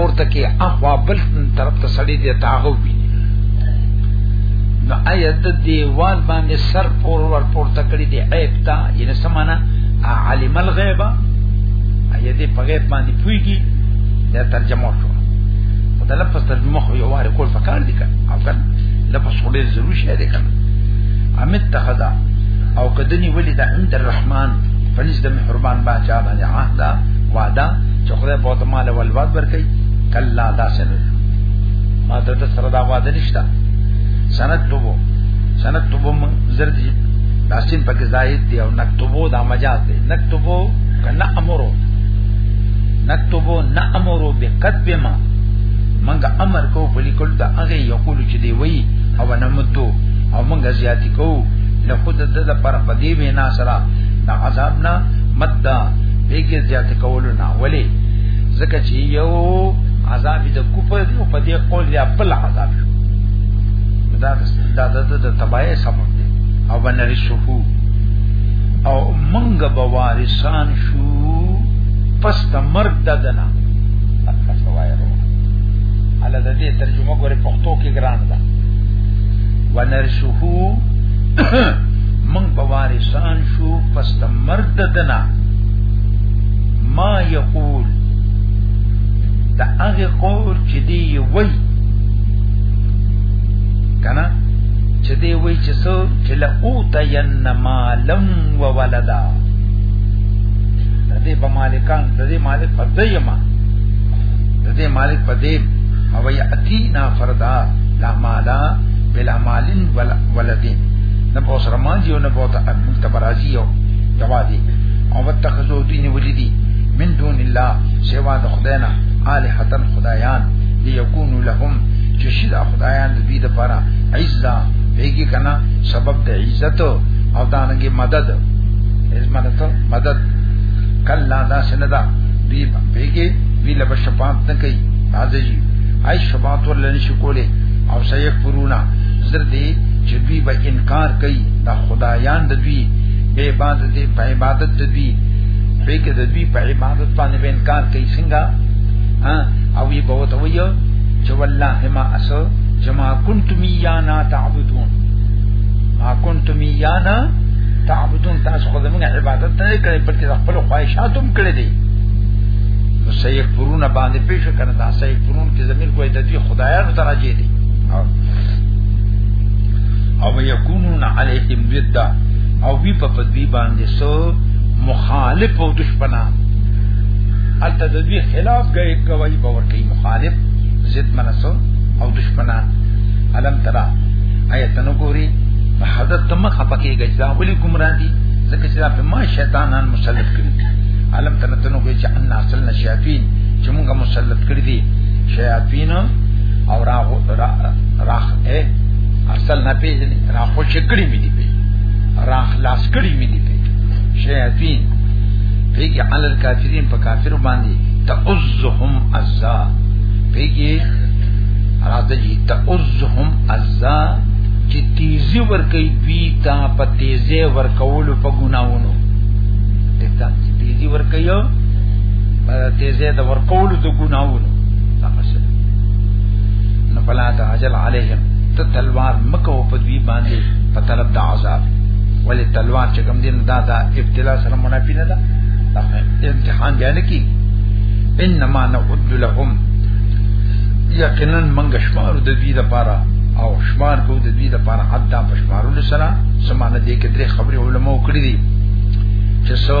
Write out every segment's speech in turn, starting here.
پورته کې اخوا بل طرف ته سړی دی تاغو وی نو آیت دیوال باندې سر پور ور پورته کړی دی عیب تا یعنی سمانا عالم الغیبه آیت دی په غیب باندې پویږي دا ترجمه شو دا لفظ ترجمه خو یو واره کول فکر دي کنه او کنه لفظ خو ډیر ضروري شی دی کنه امیت تخدا او کدنی ولی دا عند الرحمن پنځ د مهربان باچا باندې عهد وعده چې خدای په تو مال او الواد ورکړي کلا دا سره ما د سره دا وعده نشته سند توبو سند توبو من زر دي داسین پکې زائد دی او نکتبو دا مجاز دی نکتبو کنا امرو نکتبو نا امرو بکتب ما منګه امر کو په لیکل دا هغه یقول چې دی وی او نمدو او منګه زیاتی کو له خود د د پر پدی وینا سره د عذاب نه مددا بیګه زیات کولو نه ولی زکه چې یو عذاب د کوپر دی په دې قول یا بل عذاب شو دا دا د د تبای سبب دی او بنری شو او منګ به وارثان شو پس د مرګ ددنه اکه سوای ورو علي د دې ترجمه ګوره پښتو کې ګران ده ونرسه من په وارثان شو پس د مرد دنا ما یقول دا هغه قول چې دی وی کنه چې دی وی چې سو چې لا او تین مالم و ولدا د دې په مالکان د دې مالک په دې ما د دې مالک په دې او یا اتینا فردا لا مالا بلا مالین ولا ولدین نه په سره مان دی او نه په تبرازی یو جوادی او وتخذو دین ولدی من دون الله سوا د خدای نه الہتن خدایان ليكونوا لهم چې شي دا خدایان د دې لپاره عزت پیږي کنه سبب د عزت او دانګي مدد عزت مدد کلا دا سندا دی پیږي وی لبه شفاعت نه کوي راځي ای شفاعت ورل نشي کوله او سيک پرونا زر دې چې دوی به انکار کوي دا خدایان د دوی به عبادت دې په عبادت د دوی به کې د دوی په عبادت باندې به انکار کوي څنګه ها او یې به وته وي چې والله ما اس جما کنتم یانا تعبدون ما کنتم یانا تعبدون تاسو خو زموږ عبادت نه کړې بلکې خپل خواهشاتم کړې دي نو سيک پرونا باندې پېښه دا صحیح قرون کې زمير کوی د دې خدایانو تراجه دي او یکونون علیهم ضدا او وی په پدوی باندې سو مخالف او دشمنان الته د دې خلاف گئے کوي باور کوي مخالف ضد منسو او دشمنان علم ترا آیت نو ګوري حضرت تم خپکه گجدا ولی گمراه دي ځکه چې دا په ما شیطانان مسلط کړی علم تنتنو کې چې ان اصل نشیاطین چې موږ مسلط کړی دي شیاطین او را را را اصل نه پیژنې را خوش کړی مې دي را خلاص کړی مې دي شیاطین پیګه علل کافرین په کافر باندې تعزهم عزا پیګه راځي چې تعزهم عزا چې تیزی ور کوي دوی ته په تیزه ور کولو په ګناونو ته تیزی ور کوي مده تیزه د ورکول د ګناوونو تاسو نه فلا تعجل عليهم ته تلوار مکو په دوی باندې په طلب د عذاب ولې تلوار چې کوم دین دا دا ابتلا سره منافی نه ده امتحان بیان کی انما نعد لهم یقینا منګ شمار د دوی لپاره او شمار کو د دوی لپاره عدا په شمارولو سره سمانه دې کې درې خبرې علماو کړې دي چې سو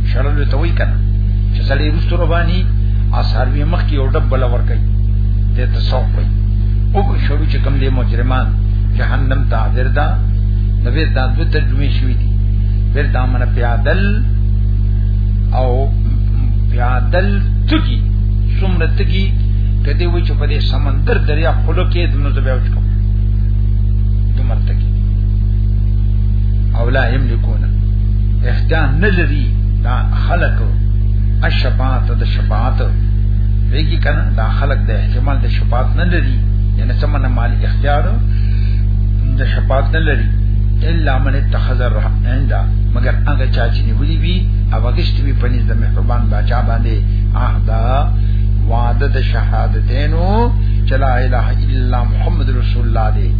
شړلو ته وای کنه چې سړی رستو ربانی اثر وی مخ کې یو ډبل ور کوي د تصوف وي او په شړو چې کوم دې مجرمان جهنم ته حاضر ده د ویر دا د ترجمه شوې دي ویر دا من پیادل او پیادل تکی څومره تکی کدی وای چې په دې سمندر دریا خلو کې دنو زبې وچ کوم دومره تکی او لا یملکون اختیار نه لري دا خلق الشفاعت د شفاعت ویږي کنه دا خلق د احتمال د شفاعت نه لري یعنی سمنه مال اختیار د شفاعت نه لري الا من اتخذ الرحمن عنده مگر هغه چا چې نیولې وي او غشت وي په نيز د مهربان باچا باندې عهدا وعده د شهادتینو چې لا اله الا محمد رسول الله دی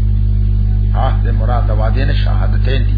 عهد مراد وعده نه شهادتین دي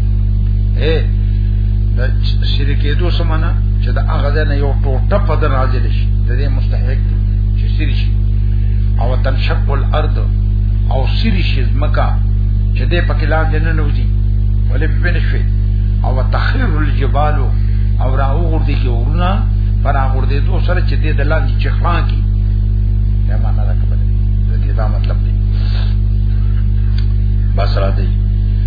اے د شرکې دوه سمانه چې د هغه ځای نه یو ټوټه په در راځل شي د دې مستحق دی چې سری شي او تنشق الارض او سری شي زمکا چې دې پکې لاندې نه نوځي ولې په بنه شي او تخریر الجبال او راو غردي کې ورونه پر هغه غردي دوه سره چې دې د لاندې چخان کې دا معنا ده کبه دې دا مطلب دی بس را دی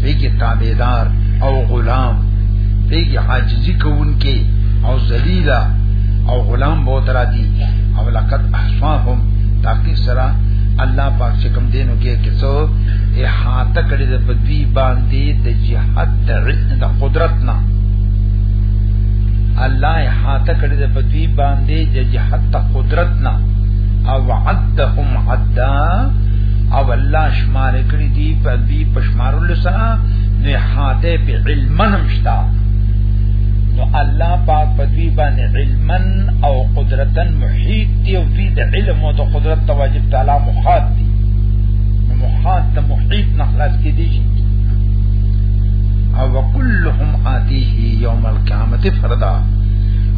پیږي تابعدار او غلام پیږي عاجزی کوونکې او ذلیلا او غلام بہت را دی او لقد احصاهم تاکي سره الله پاک چې کوم دینو کې کیسو احاطه کړی د بدوی باندې د جهاد د قدرت نه الله احاطه کړی د بدوی باندې د جهاد د قدرت نه او عدهم عدا او الله شمار کړی دی په پشمارل سره نه حاده په علم هم شتا نو الله پاک په دوی باندې علما او قدرتا محیط دی او دوی د علم او د قدرت ته واجب تعالی محاط دی نو محاط ته محیط نه خلاص کې دي او وکلهم آتیه یوم القیامت فردا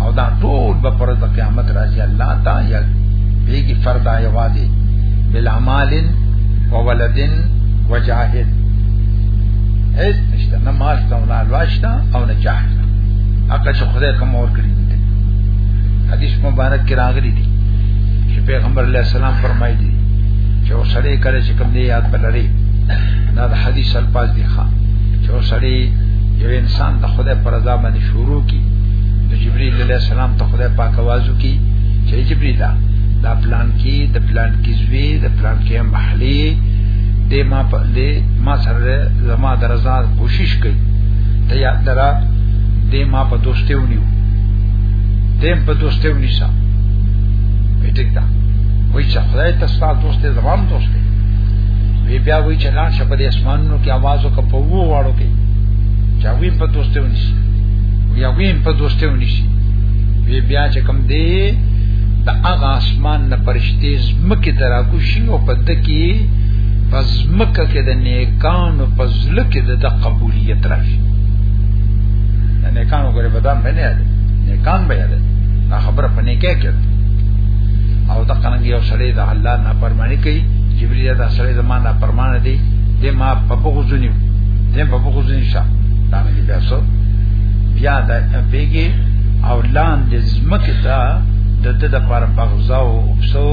او دا ټول به پر د قیامت راځي الله تا یا بیگی فردا یوازې بلا مالن وولدن وجاهد هیڅ نشته نه مال ته نه لواشتا او نه جاه هغه چې خدای کوم اور کړی دی حدیث مبارک کې راغلی دی چې پیغمبر علیه السلام فرمایي دی چې وسړی کله چې کوم دی یاد بلری دا د حدیث الفاظ دی ښا چې وسړی یو انسان د خدای پر رضا باندې شروع کی د جبرئیل علیه السلام ته خدای پاک आवाज وکي چې جبرئیل دا پلان کې د پلان کې زوی د پلان کې محلي دې ما په دې ما سره زما درزا کوشش کوي ته یا درا دې ما په دوستي ونیو دې په دوستي ونیسا وټیک دا وای چې خدای ته ستاسو دوستي زمام دوستي وی بیا وای چې لاړ شپ دې اسمانونو کې आवाज وکړ په وو واړو کې چا وی په دوستي ونیسي وی وی په دوستي ونیسي وی بیا چې کم دې د هغه اسمان نه پرشتي زمکه تراکو شي او په دکی پزمکه کې د نیکانو پزله کې د قبولیت راشي د نیکانو غره بدن باندې یادې نیکان به یادې دا خبره په نیکه کې او دا څنګه یو سړی د الله نه پرمانی کوي جبرئیل دا سړی زمانہ پرمان دی د ما په بغوزنی د په بغوزنی شه دا نه بیا سو بیا دا پیګي او لاندې زمکه ته د د لپاره بغزاو او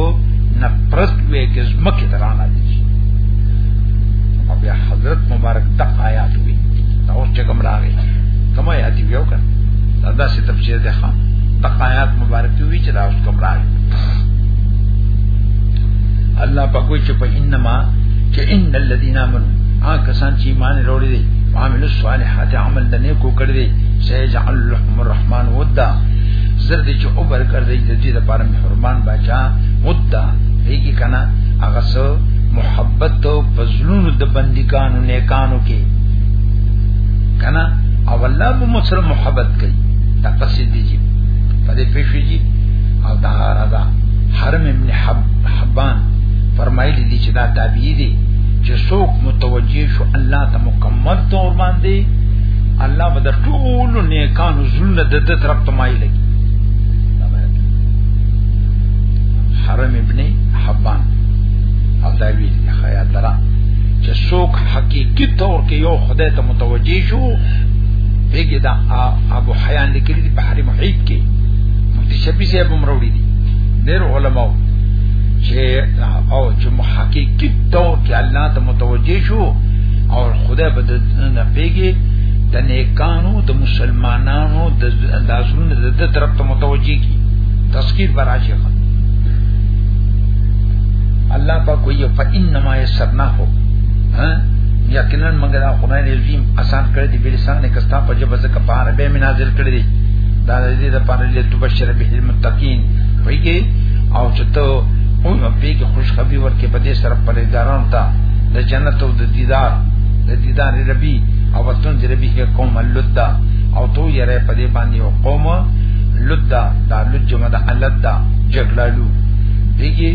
نه پرست وې کې زمکه درانه دي او بیا حضرت مبارک د آیات وی دا اوس چې کوم راغی کوم آیات یو کړ دا داسې تفسیر ده خان د آیات مبارک وی چې دا اوس کوم راغی الله په کوئی چې په انما چې ان الذين امنوا هغه کسان چې ایمان وروړي دي عامل الصالحات عمل د نیکو کړی دي سيجعل لهم الرحمن ودا زرد چې اوپر کړی د دې لپاره مهربان چا مدعا دیږي کنه هغه سو محبت او پزلونو د بندګانو نیکانو کې کنه او الله به مسره محبت کوي دا قصې دي چې په دې پېښې دي او دا راځه حرم ابن حب حبان فرمایلی دي چې دا تابعی دي چې څوک متوجه شو الله ته مکمل تور باندې الله به د ټول نیکانو زړه د دې طرف ته مایل کی حرم ابن حبان او دا وی خیال درا چې څوک حقيقي تور کې یو خدای ته متوجي شو بیګه دا ابو حیان لیکلی دی بحر محیط کې مفتی شبی صاحب هم راوړي دي ډېر علماء چې او چې حقيقي تور کې الله ته متوجي شو او خدای به نه پیګي د نیکانو د مسلمانانو د داسونو د طرف ته متوجي تذکیر براشي الله پاک کوي فإنما يسرناه ها یقینا موږ دا قرآن عظیم آسان کړی دی بلسان کستا په جبه زکه پار به منازل کړی دی دا دې د پاره له تبشر به المتقین وایي او چته او په کې خوشخبری ورکې په دې سره پرېداران ته د جنت او د دیدار د دیدار ربي او وطن ربي کې قوم اللدا او تو یې په دې باندې قوم لدا دا لد جمع دا علت دا جګړالو دیږي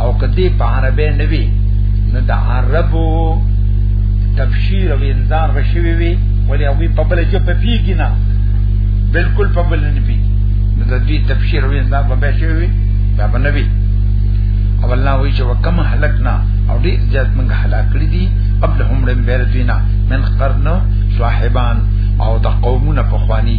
او کدی په عربه نوي نو دا عربو تبشیر او انذار غشوي وي ولې هغه په بل کې په پیګی نه بالکل په بل نه پیګی نو د دې تبشیر او انذار په به شوي وي دا په نبی او الله وی چې وکم هلکنا او دې زیات موږ هلاک کړی دي قبل هم رم بیر دینا من قرن صاحبان او د قومونه په خوانی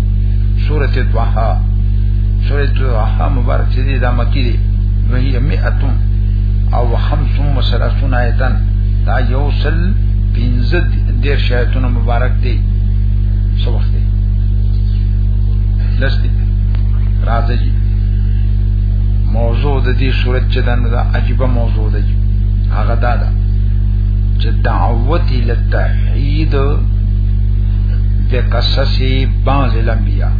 سورۃ الضحا سورۃ الضحا مبارک چې دا مکی دی وهي 100 او 35 آیتن دا یو سل پنځه دیر شایتونه مبارک دی څو وخت دی لستی راځي موضوع د دې صورت چې دنه دا عجيبه موضوع ده هغه دا ده چې دعوت الى التوحید د قصص بعض الانبیاء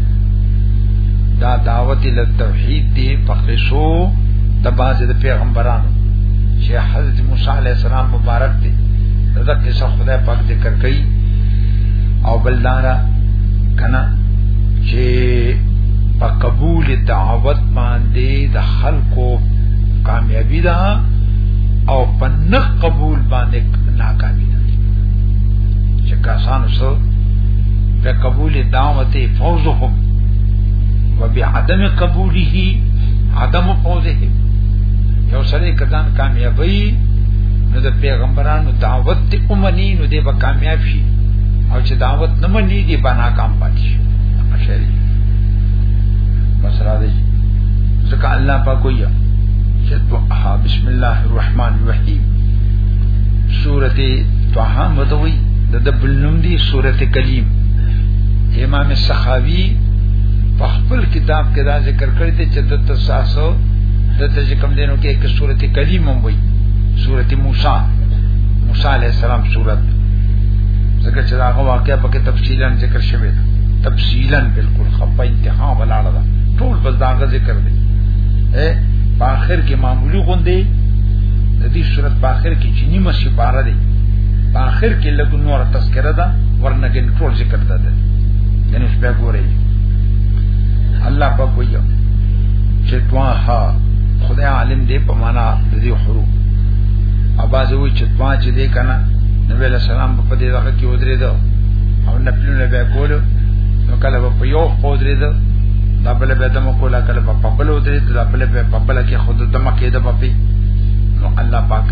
دا دعوت ال توحید دی په قصو د بعض د پیغمبرانو چې حضرت موسی علی السلام مبارک دی دا قصه خدای پاک ذکر کوي او بلدارا کنا چې په قبول دعوت باندې د خلکو کامیابی ده او په نه قبول باندې ناکامی چې کسانو سره د قبول دعوت فوزهم وبعدم قبوله عدم فوزه یو سره کدان کامیابی نو د پیغمبرانو دعوت ته اومني نو دې به کامیاب شي او چې دعوت نه مني دې به ناکام پاتې شي اشری بس را دې ځکه الله پاک ویا چې بسم الله الرحمن الرحیم سورته توها متوي د دبل نوم دی سورته کلیم امام سخاوی په خپل کتاب کې دا ذکر کړی دی چې د تساسو د تجې کم دینو کې کې سورته کلیم هم وي سورته موسی موسی علی السلام سورته ځکه چې دا هغه واقعیا په کې تفصیلا ذکر شوی دی تفصیلا بالکل خپه انتها ولاړه ده ټول بس دا ذکر دی اے په اخر کې معمولی غوندي د دې صورت په اخر کې چې نیمه بار دی په اخر کې لګ نور تذکرہ ده ورنه کې ټول ذکر ده ده یعنی شپه ګورې الله په کویو چې توها خدای عالم دی په معنا د دې حروف اباځه وی چې توها چې دی کنه نبی له سلام په دې دغه کې ودرې ده او نپلونه به کول نو کله په یو خو درې ده دا بل به دمو کولا کله په بل ودرې ده دا بل به په بل کې خود دمه کې ده په نو الله پاک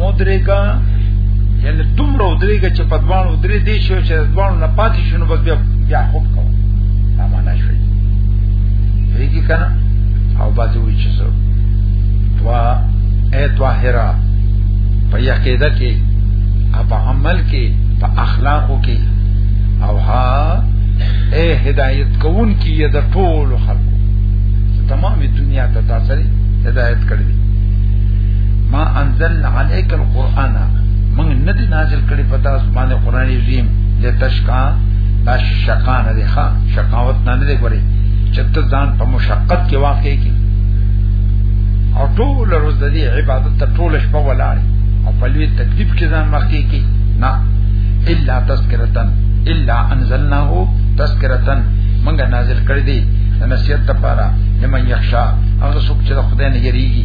مدرګه یعنی دومره ودرېږي چې په دوان ودرې دي شو چې دوان نه پاتې شنو بس بیا بیا خوب کوو دا معنا شوی ویږي کنه او باندې وی چې سو توا اے طاهرا په یقیده کې په عمل کې په اخلاقو کې او ها اے هدایت کوون کې د ټول خلکو تمامه دنیا ته تاسو هدایت کړی ما انزل عليك القرآن من ندي نازل کړي پتا اسمان قرآن عظیم لتشکا دا شقا نه دی ښا شقاوت نه نه دی ګوري چته ځان په مشقت کې واقع کی او ټول روز د دې عبادت ته ټول شپه ولاړ او په لوی تکلیف کې ځان واقع کی نه الا تذکرتن الا انزلناه تذکرتن منګه نازل کړی دی نصیحت لپاره لمن یخشا هغه څوک چې خدای نه یریږي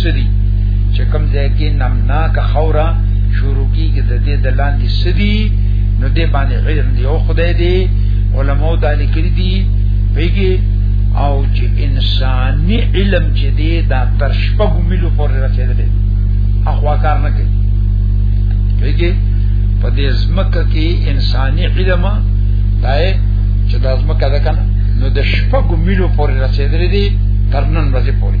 سدي چې کوم ځای کې نمناک خورا شروع کیږي د دې د لاندې سدي نو دې باندې علم دی او خدای دې علماء دا لیکلي دي پیږي او چې انساني علم چې دی دا تر شپږو میلو پورې رسیدلی اخوا کار نه کوي پیږي په دې ځمکه کې انساني علم دا چې د ځمکه ده کنه نو د شپږو میلو پورې رسیدلی دی تر نن ورځې پورې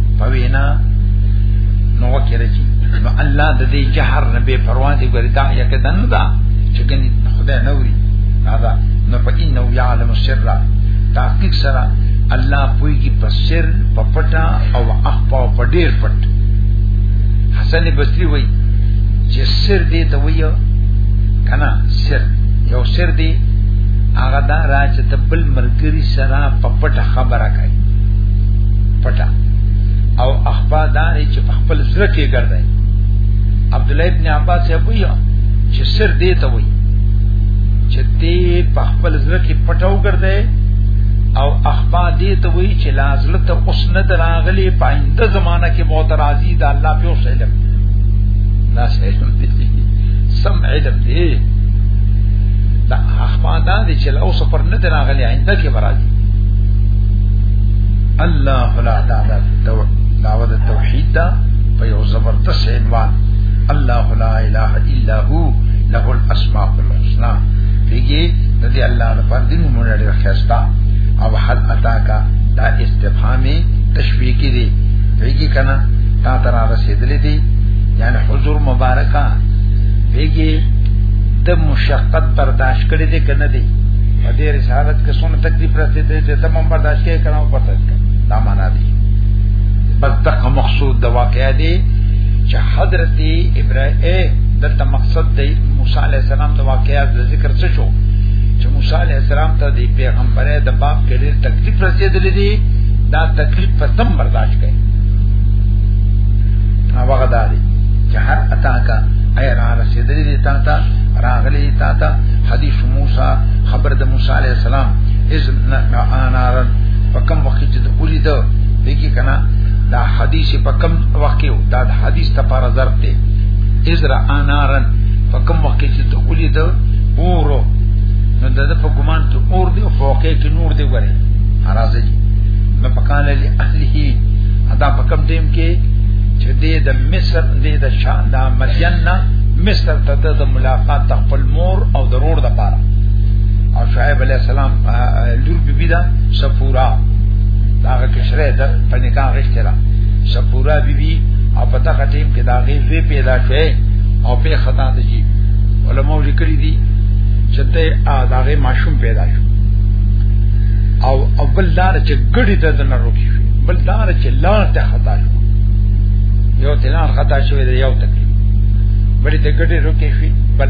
په وینا نو کې راځي نو الله د دې جهر نه به پروا دي ګوري دا یې کدن دا چې ګنې خدای نه وری دا نو په انه یعلم السر تحقیق سره الله پوي کی په سر په پټا او اخپا او په ډیر پټ حسن بصری وای چې سر دې ته وایو کنه سر یو سر دې هغه دا راځي ته بل مرګري سره په پټه خبره کوي پټه او اخبا دار چې په خپل سره کې ګرځي عبد الله ابن عباس یې وایي چې سر دې ته وایي چې دې په خپل سره کې پټاو ګرځي او اخبا دې ته وایي چې لازله ته اوس نه دراغلي پاینده زمانہ کې معترضی دا الله په اوس علم دا علم دې سم علم دې دا اخبا دا دې چې له اوس پر نه دراغلي آینده کې برازي الله لا تعالی دعوت توحید دا په یو زبردست عنوان الله لا اله الا هو له الاسماء الحسنا دیږي د دې الله د پردي نمونه لري خستا او حل اتا کا دا استفهامي تشویقی دی دیږي کنا تا تر رسیدلې دی یعنی حضور مبارکا دیږي د مشقت برداشت کړی دی کنه دی په دې رسالت کې څونه تکلیف راځي چې ته مون برداشت کې کړم په تاسو دا معنا دي بس دغه مقصود د واقعې دي چې حضرت ابراهیم دلته مقصد دی موسی علی السلام د واقعې د ذکر څه شو چې موسی علی السلام ته د پیغمبره د باب کې ډېر تکلیف رسیدلې دي دا تکلیف په تم برداشت کړي هغه غداري چې هر اتا کا اي را رسیدلې دي تا ته راغلي تا ته حدیث موسی خبر د موسی علی السلام اذن نارن په کوم وخت چې د اولی دا دیږي کنه دا حدیث په کوم وخت یو دا حدیث ته پر ضرب دی اذرا انارن په کوم وخت چې د اولی دا اورو نو د په ګمان ته اور دی او فوقه کې نور دی وره راځي نو په کان له اهله ادا په کوم ټیم کې چې دې د مصر دې د شان د مدین نه مصر ته د ملاقات خپل مور او ضرور د پاره او شعیب علیہ السلام لور بی بی دا سفورا دا کشره دا پنکان غشته را سفورا بی بی او پتا ختم کې دا غي وی پیدا شوه او په خطا ته جی علماء لیکلي دي چې ته دا غي ماشوم پیدا شو او اول لار چې ګړی ته دنه روکی شو بل لار چې لار ته خطا شو یو تلان خطا شوی دی یو تکلیف بلې ته ګړی روکی شو بل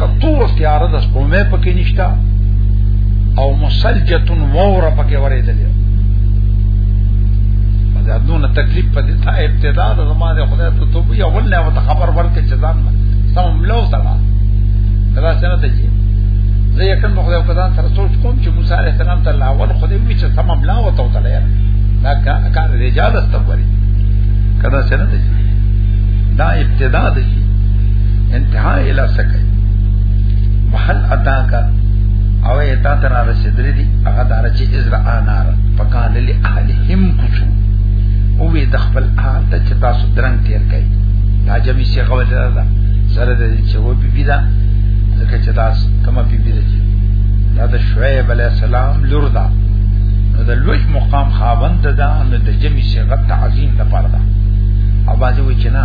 کتور تیار د سپومه پکې نشتا او مسلجتن وور پکې ورېدلې دا دونه تکلیف په دې تا ابتدا د زمانه خدای ته توبه یا ولله او خبر ورکې چې ځان سم ملو سره دا څنګه ته چې زه یې کوم خدای په ځان سره سوچ کوم چې موسی عليه السلام ته الله ول خدای وی چې سم ملو او ته وتلې دا کار دې جاده ستوري کدا څنګه ته دا ابتدا ده انتها اله سکه محل اتا کا او اتا تر رسیدلې دي هغه دار چې ازرا انار فقال لاهلهم کوشو او وی د خپل حال ته چې تاسو درنګ تیر کړئ دا جمعي شي غوړه ده سره د چې و بي بي دا ځکه چې دا کومه بي بي ده دا د شعیب علی السلام لور ده نو د لوی مقام خاوند ده نو د جمعي شي غت تعظیم لپاره ده او باځي و چې نه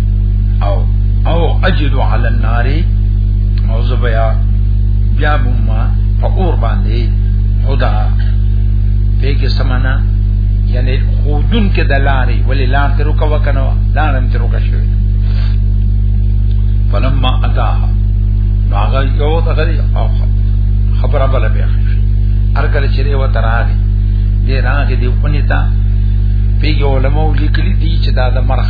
او او اجد علی النار او زبیا بیا بما په اور باندې خدا په کې سمانا یعنی خودن کې دلاري ولی لار تر کو وکنو لار هم تر کو شوی فلما اتا نو هغه یو دغه او خبره بل بیا شي هر کله چې یو تراري دې راغې دې پنيتا پیګه علماء لیکلي دي چې دا د مرخ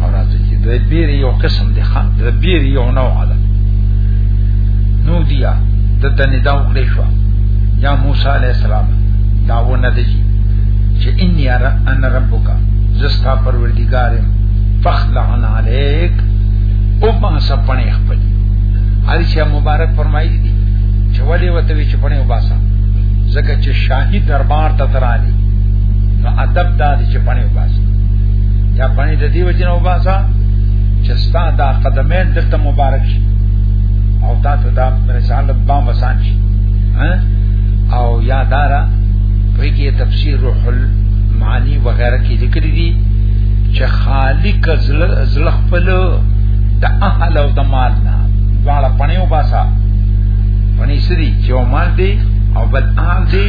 او راځي چې د بیر یو قسم دی ښا د بیر یو نوع ده نو دیا د تنه دا وکړې شو یا موسی علی السلام دا ونه دی چې ان یار ان ربک زستا پروردگار فخلعن علیک او ما سپنه خپل هر شي مبارک فرمایي دي چې ولې وته وی چې پنه وباسه زکه چې شاهي دربار ته ترانی نو ادب دا چې پنه وباسه یا پانی د دې وجنه وباسا چې ستا دا قدمه دلته مبارک شي او تا ته دا رسالت بام وسان شي او یادارا په کې تفسیر روح المعانی وغیرہ کې ذکر دي چې خالق زل خپل د اهل او د مال نه واړه پنه وباسا پنه سری چې مال دی او بل اهل دی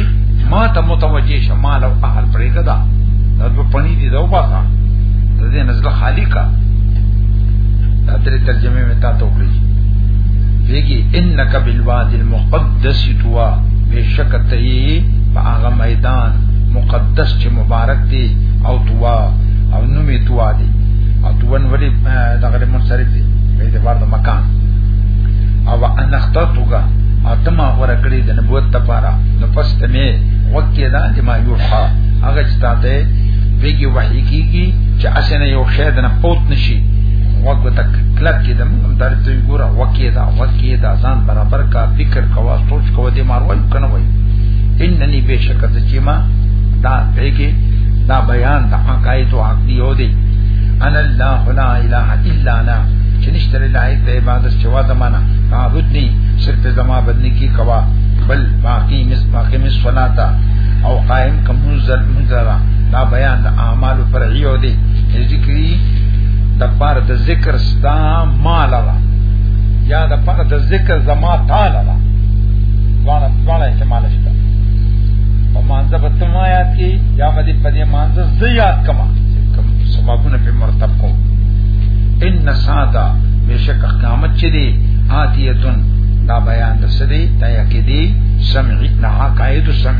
ما ته متوجه شمال او اهل پرې کدا دا په پنی دې دا وباسه دې نزله خالی کا دا ترې ترجمه مې تا ته وکړي ویګي انک بالواد المقدس توا بشک ته په هغه میدان مقدس چې مبارک دی او توا او نومې توا دی او توان ولی دغه منصرف دی په اعتبار د مکان او ان اخترتوګه اتما ورکړي د نبوت لپاره نو پس ته مې وکړه چې ما یو ښه هغه چې تاسو ویګي وحی کیږي چې اسنه یو شی دنه پوت نشي وګو تک کلک کې دم در ته ګوره وکي دا وکي دا ځان برابر کا فکر کوا سوچ کوا دې ماروي کنه وای انني بشک د چې ما دا پیګي دا بیان د عقاید او عقلی او دی ان الله لا اله الا انا چې نشته لله د عبادت سوا زمانہ معبودني صرف زما بدني کی کوا بل باقی مس باقی مس صلاتا او قائم کوم منزل منزل دا بیان د اعمال فرعی او دی ذکری د پاره د ذکر ستا مال را یا د پاره د ذکر زما تعالی را وانا وانا احتمال شته او مانزه په تم آیات کې یا مدي په دې مانزه زیات کما کوم سببونه په مرتب کو ان ساده بشک قیامت چي دي آتیتن دا بیان د سدي دا یکې دي سمعي نه عقاید سمعي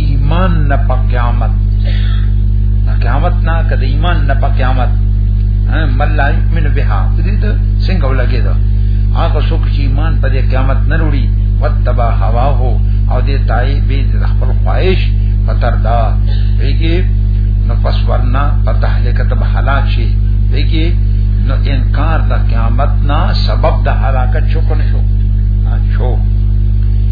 ایمان نه په قیامت قیامت نه کده ایمان نه په قیامت من لا یؤمن بها دې ته څنګه ولګي دا هغه څوک چې ایمان په قیامت نه وروړي وتبا هوا هو او دې تای به د خپل خواهش پتر دا ویږي نو پس ورنا په تهلیکت به هلاک شي ویږي نو انکار د قیامت نه سبب د هلاکت شو کنه شو شو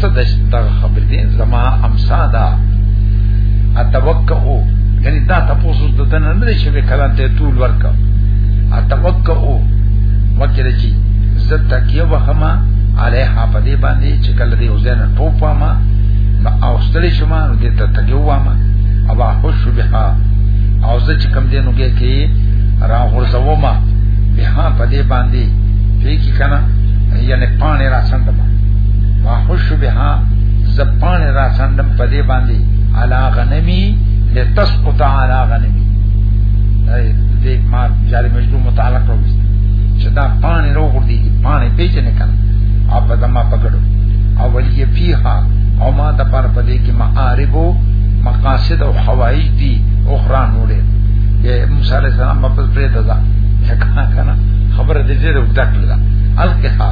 صدش دا خبر دي زما امسا دا اتوقعو یعنی دا تاسو د دنه نه شي به کلام ته طول ورکا اتوقعو وکړه چې زه تکیه وهما علیها په دې باندې چې کله دې وزنه ټوپه ما او ستړي شما نو دې ته تکیه وامه او خوش بها او زه چې کم دې نو کې کې را غرزوما بها په دې باندې دې کې کنه یعنی پانی را سندما واحش بها زبان را سندم پدې باندې علا غنمی لتسقط علا غنمی دې ما جاری مجدو متعلق روست چې دا پانی رو وردی پانی پیچنه کړ او په دما پکړو او ولی فیها او ما د پر پدې کې معاربو مقاصد او حوایج دي اخرى نوړې د موسی عليه السلام په پرې ده ځکه کنه خبره دې زیره وکړه الکه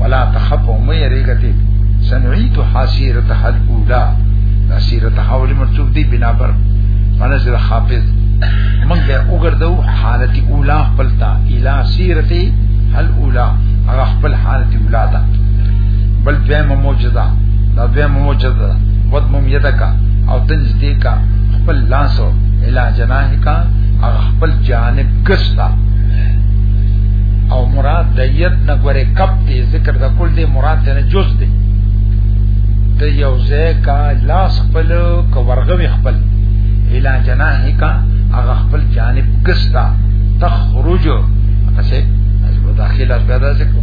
ولا تخف ومه یریګه ته سنعيد حسیرت حل اولا حسیرت حول مرتوب دی بنا پر معنی چې حافظ موږ به وګرځو حالت اولا خپلتا الی سیرت حل اولا هغه خپل حالت اولا ده بل دویمه معجزه دا دویمه معجزه ده ود مم یدکا او تنج دې کا خپل لاسو الی جناح کا هغه خپل جانب کستا او مراد د نه ګوره کپ دی ذکر د کل دی مراد نه جز دی ته یو ځای کا لاس خپل کو ورغوي خپل الا جناح کا هغه خپل جانب کستا تخرج اسه از داخله از پیدا ذکر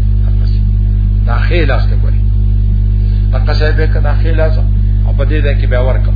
داخله است ګوره پکې څه به کا داخله است او په دې ده کې به ورکم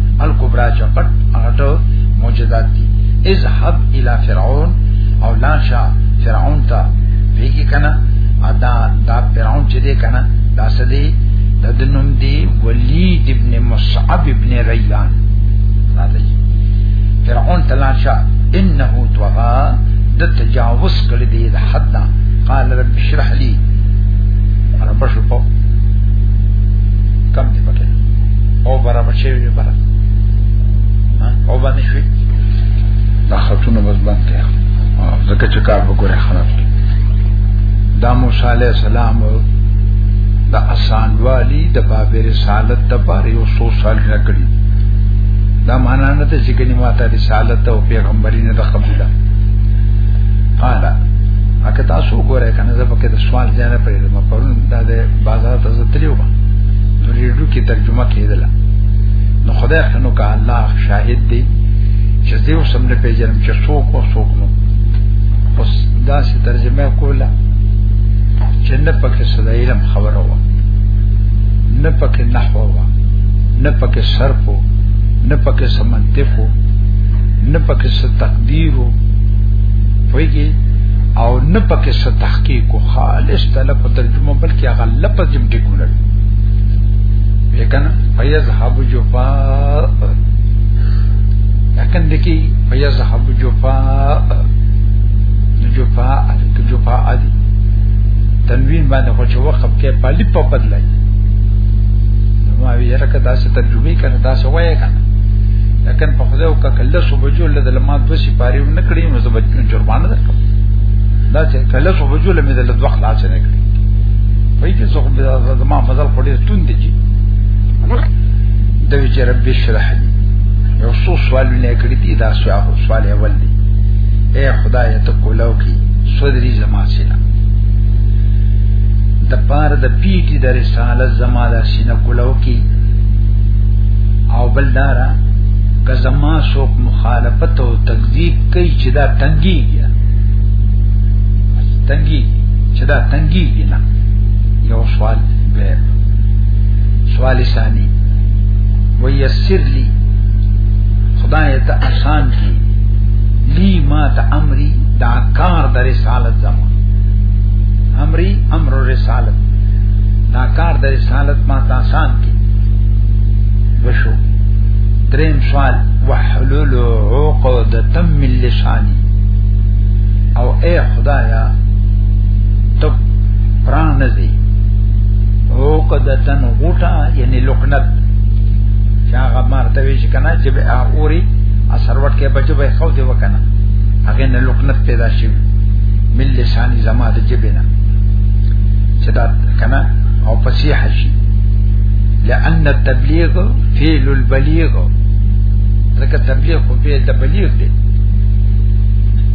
الکبرى چې پټ هغه معجزات دي اذهب الى فرعون او لا شا فرعون ته پیږي کنه ادا دا فرعون چې دی کنه دا سدي د دنوم دی ولید ابن مصعب ابن ریان راځي فرعون ته لا شا انه طغى د تجاوز کړی دی د حد قال رب اشرح لي رب اشرح کم دی پکې او برا بچي وي برا او باندې شوي دا خاتونه بس باندې ته ځکه چې کار وګوره خراب دي دا موسی عليه السلام دا آسان والی د باب رسالت د بار یو سو سال نه کړی دا معنا نه ته چې کني ماته رسالت او پیغمبري نه د قبوله قال اکه تاسو ګورئ کنه زه پکې د سوال ځای نه پرېږدم پرون دا د بازار ته زتلیو نو ریډو کې ترجمه کېدله نو خدای خنو کا الله شاهد دی چې زه اوس هم نه پیژنم چې څوک او څوک نو اوس دا سي ترجمه کوله چې نه پکې صدا علم خبره و نه پکې نحو و نه پکې صرف و نه پکې سمنطق و نه پکې څه تقدیر و ویږي او نه پکې څه تحقیق خالص طلب ترجمه بلکې هغه لفظ جمع کې وکنه فیذهب جفاء لکن دکی فیذهب جفاء جفاء جفاء دی تنوین باندې خو چې وقف کې پالی په بدلای نو ما وی رکه داسې ترجمه کنه داسې وایې کنه لکن په خدای او کله صبح جو له دلما دو سی پاره نه کړی نو زبر جرمانه درکم دا چې کله صبح جو له مې دل دوه خلاص نه کړی وای چې څوک به زما مزل خو ډېر توند دي دوی چې رب اشرح لي یو څو سوالونه کړی دي دا سوال اول دی اے خدای ته کولاو کی صدری زما سینا د پار د پیټي د رسالت زما د سینا کولاو کی او بلدارا که زما څوک مخالفت او تکذیب کوي چې دا تنګي تنګي چې دا تنګي نه یو سوال به سوال ثانی ويسر لي خدای ته آسان کی لی ما ته امری دا کار د رسالت زما امری امر رسالت دا کار د رسالت ما ته آسان کی وشو دریم سوال وحلول عقد تم لسانی او اے خدایا ته پران نه دی او قدتن غوټه یعنی لکنت چا غمار ته ویش کنه چې به اوري اثر وټ کې بچو به خو دی وکنه هغه نه لکنت پیدا شي مل لسانی زما د جبنه چې دا کنه او فصیح شي لأن التبلیغ فعل البلیغ ځکه تبلیغ خو فعل د بلیغ دی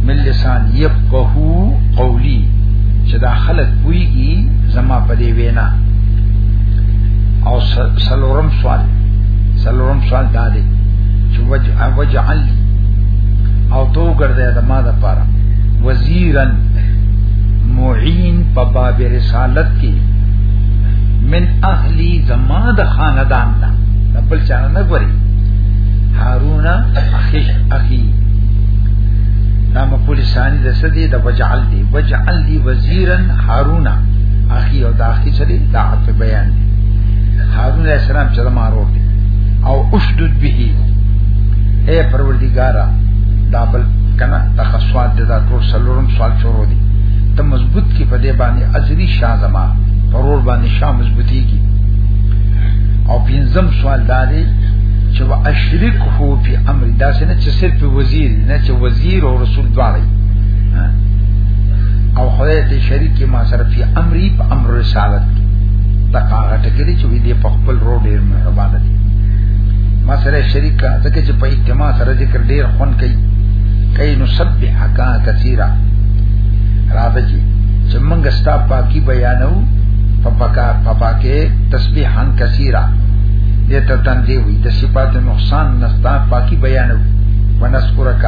من لسان يفقهو قولی چې دا خلک پویږي زما په دې وینا او سلورم سوال سلورم سوال دا دی چې وجعل او تو ګرځي د ما د پاره وزیرن معین په باب رسالت کې من اهلی زما د خاندان دا بل چا نه غوري هارون اخی اخی دا مقول ثانی د سدی د وجعل دی وجعل دی وزیرن هارونا اخی او دا اخی چلی دا عطف بیان دی هارون علیہ السلام چې مارور دی او اشدد به اے پروردگارا دا بل کنا تخصوات د دا ټول سلورم سوال شروع دی ته مضبوط کی په دې باندې ازری شاه زما پرور باندې شاه مضبوطی کی او پینځم سوال دا دی چې وا اشرک هو په امر داسې نه چې صرف وزیر نه چې وزیر او رسول دواړي او خدای ته شریک ما سره په امر په امر رسالت دا هغه ټکلې چې دې په خپل رو ډیر مهربان دي ما سره شریک ځکه چې په اجتماع سره ذکر ډیر خون کوي کای نو سبحک کثیره راځي چې موږ ستا پاکي بیانو په پکا په پاکه تسبیحا کثیره دې ته تندې وي د صفات نقصان نستا پاکي بیانو ونذكرك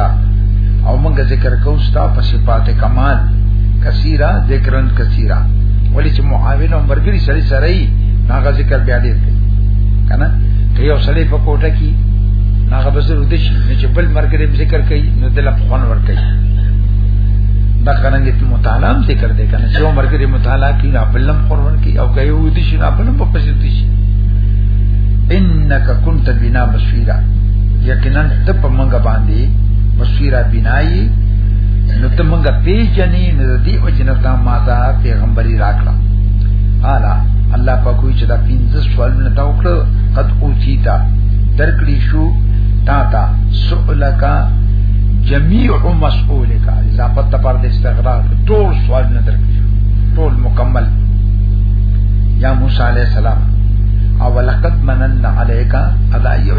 او موږ ذکر کوو ستا په صفات کمال کثیره ذکرن کثیره ولی چې معاون او مرګري سړي سره یې هغه ذکر بیا دې کنه ته یو سړي په کوټه کې هغه به ضرور دي چې بل مرګري ذکر کوي نو دلته خوان ور کوي دا کنه چې مطالعه هم ذکر دی کنه چې عمر کې مطالعه کی نه بلم قربان کی او کوي و دي شي نه بلم په پسې دي شي انک كنت بنا بصیرا یقینا ته په منګه باندې بصیرا بنای نو ته منګه پیجنې نو دې او جنتا ماتا پیغمبري راکړه اعلی الله په کوی چې دا پنځه سوالونه تا وکړه قد اوچیتا درکړي شو تا تا سؤلکا جميع مسئولک اضافت ته پر د استغراق ټول سوال نه درکړي شو ټول مکمل یا موسی علیہ السلام او لقد مننا علیکا ادا یو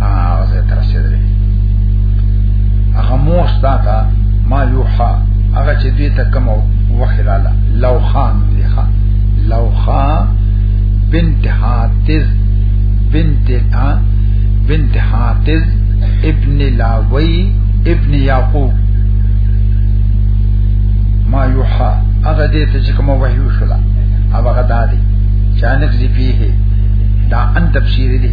هغه ځای ته رسېدلې هغه موس دا تا ما یوحا هغه چې دوی ته کوم وحی رااله لو خان لیخا لو خا بنت حاتز بنت ا بنت حاتز ابن لاوی ابن یعقوب ما یوحا هغه دې ته چې کوم وحی وشولا هغه دا دی چې انک ذی فيه دا ان تفسیر دی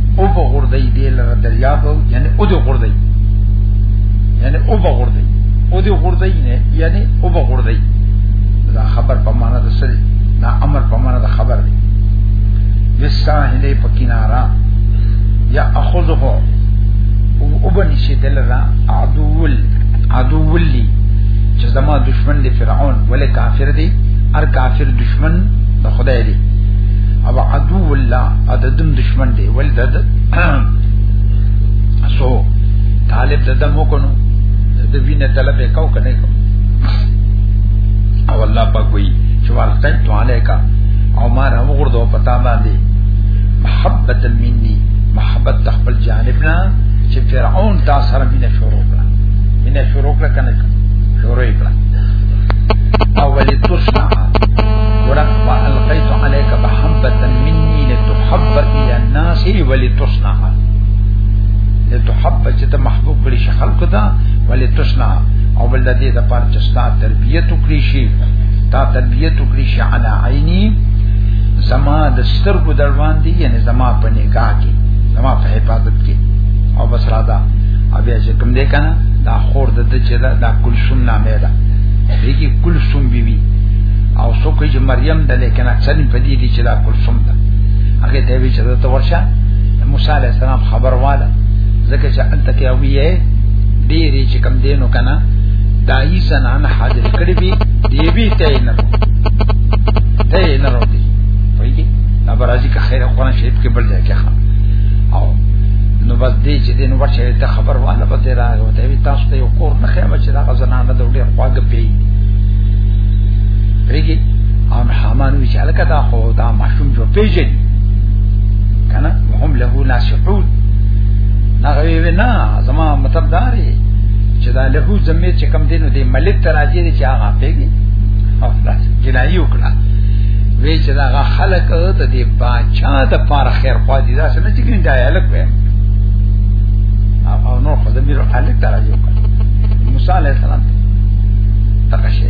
او په غردای دی لره دریاب یعنی او د غردای یعنی او په غردای او د غردای نه یعنی او په غردای دا خبر په معنا د سره دا امر په معنا د خبر دی بالساحل په کنارا یا اخذه او بنی شي دلرا عدول عدول لی چې زما دشمن دی فرعون ولې کافر دی هر کافر دشمن د خدای دی او عدو الله او د دم دشمن دی ول د سو طالب د دمو کنو د وینې طلب وکاو کنه کوم او الله پاک وی چې ورته تو علیکا او ما نه وګردو پتا باندې محبت مني محبت تخبل جانبنا چې فرعون تا سره مینه شروع کړه مینه شروع کړه کنه شروع کړه او ولې تسمع ورحمه القیت علیک بحمد محبتا مني لتحبت الى الناس ولتصنع لتحبت چې ته محبوب کړي شي خلق ته ولتصنع او بل دې د پاره چې ستا تربيت وکړي شي تا تربيت وکړي شي على عيني زما د سترګو دروان دي یعنی زما په نگاه کې زما په حفاظت کې او بس را ده او بیا چې کوم دی کنه دا خور د د چې دا دا کلثوم نامه ده دغه کلثوم بیبي او څوک چې مریم دلې کنه اکثر په دې دي چې دا کلثوم ده هغه ته وی چې ته ورشه موسی علی السلام خبر واله ځکه چې انت کې او یې ډېری چې کم دینو کنه دای سنان حاضر کړی وی دی به ته نه ته نه روتی وایي دا برازي که خیر قرآن شریف کې بل ځای کې ښه او نو بس دې چې دین ورشه ته خبر واله به دې راغو ته وی تاسو ته یو کور نه خیمه چې دا غزنانه د ډېر خواږه پیږي ان حمان وی چې الکه دا خو دا ماشوم جو پیژن کنه وهم له ناسحون هغه وی نه زما مطلب دا دی چې دا له زمې چې کم دینو دی ملک تراجی دی چې هغه پیږي او خلاص جنایي وکړه وی چې دا هغه خلق ته دی باچا د پار خیر خوا دي دا څنګه چې ګنده الک وې او نو خو د میرو الک تراجی وکړه موسی علیہ السلام تکشه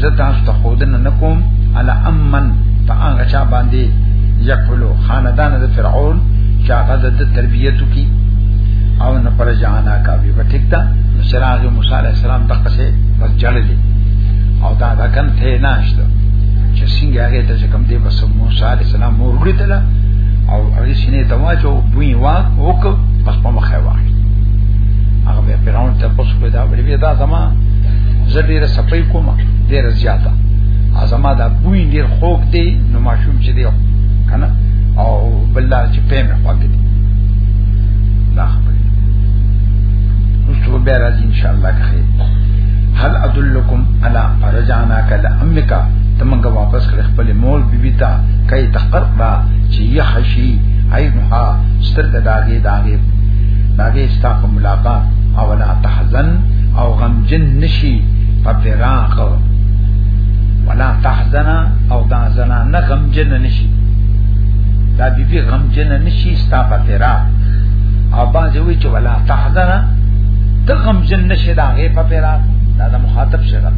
زه تاسو ته خودنه نکوم الا امن فانغه چا باندې یکلو خاندان د فرعون چې هغه د تربیته کی او نه پر جانا کا وی وټیک تا شراغ موسی علی السلام د قصه بس جړلې او دا دا کن ته ناشته چې څنګه هغه ته چې کوم دی بس موسی علی السلام مور وړتل او هغه سینې ته واچو بوی وا اوک بس په مخه وای هغه فرعون ته پوښتنه دا وړي دا زما زه ډیره سپې کوم ډیره زیاته ازما دا بوی ډیر خوک دی نو ماشوم چې دی کنه او بل دا چې پېم خوک دی دا خبره اوس ته به راځي ان شاء الله که خیر هل ادلکم علی فرجانا کل امکا تمنګ واپس کړ خپل مول بیبی تا کای تخر با چې یحشی عینها ستر داګه داګه داګه ستا په ملاقات او لا تحزن او غمجن نشي په فراق ولا تحزن او دا زنا نه غمجن نشي دا بي بي غمجن نشي ستا په فراق او باز وی چې ولا تحزن ته غمجن نشي دا غي په فراق دا د مخاطب شغل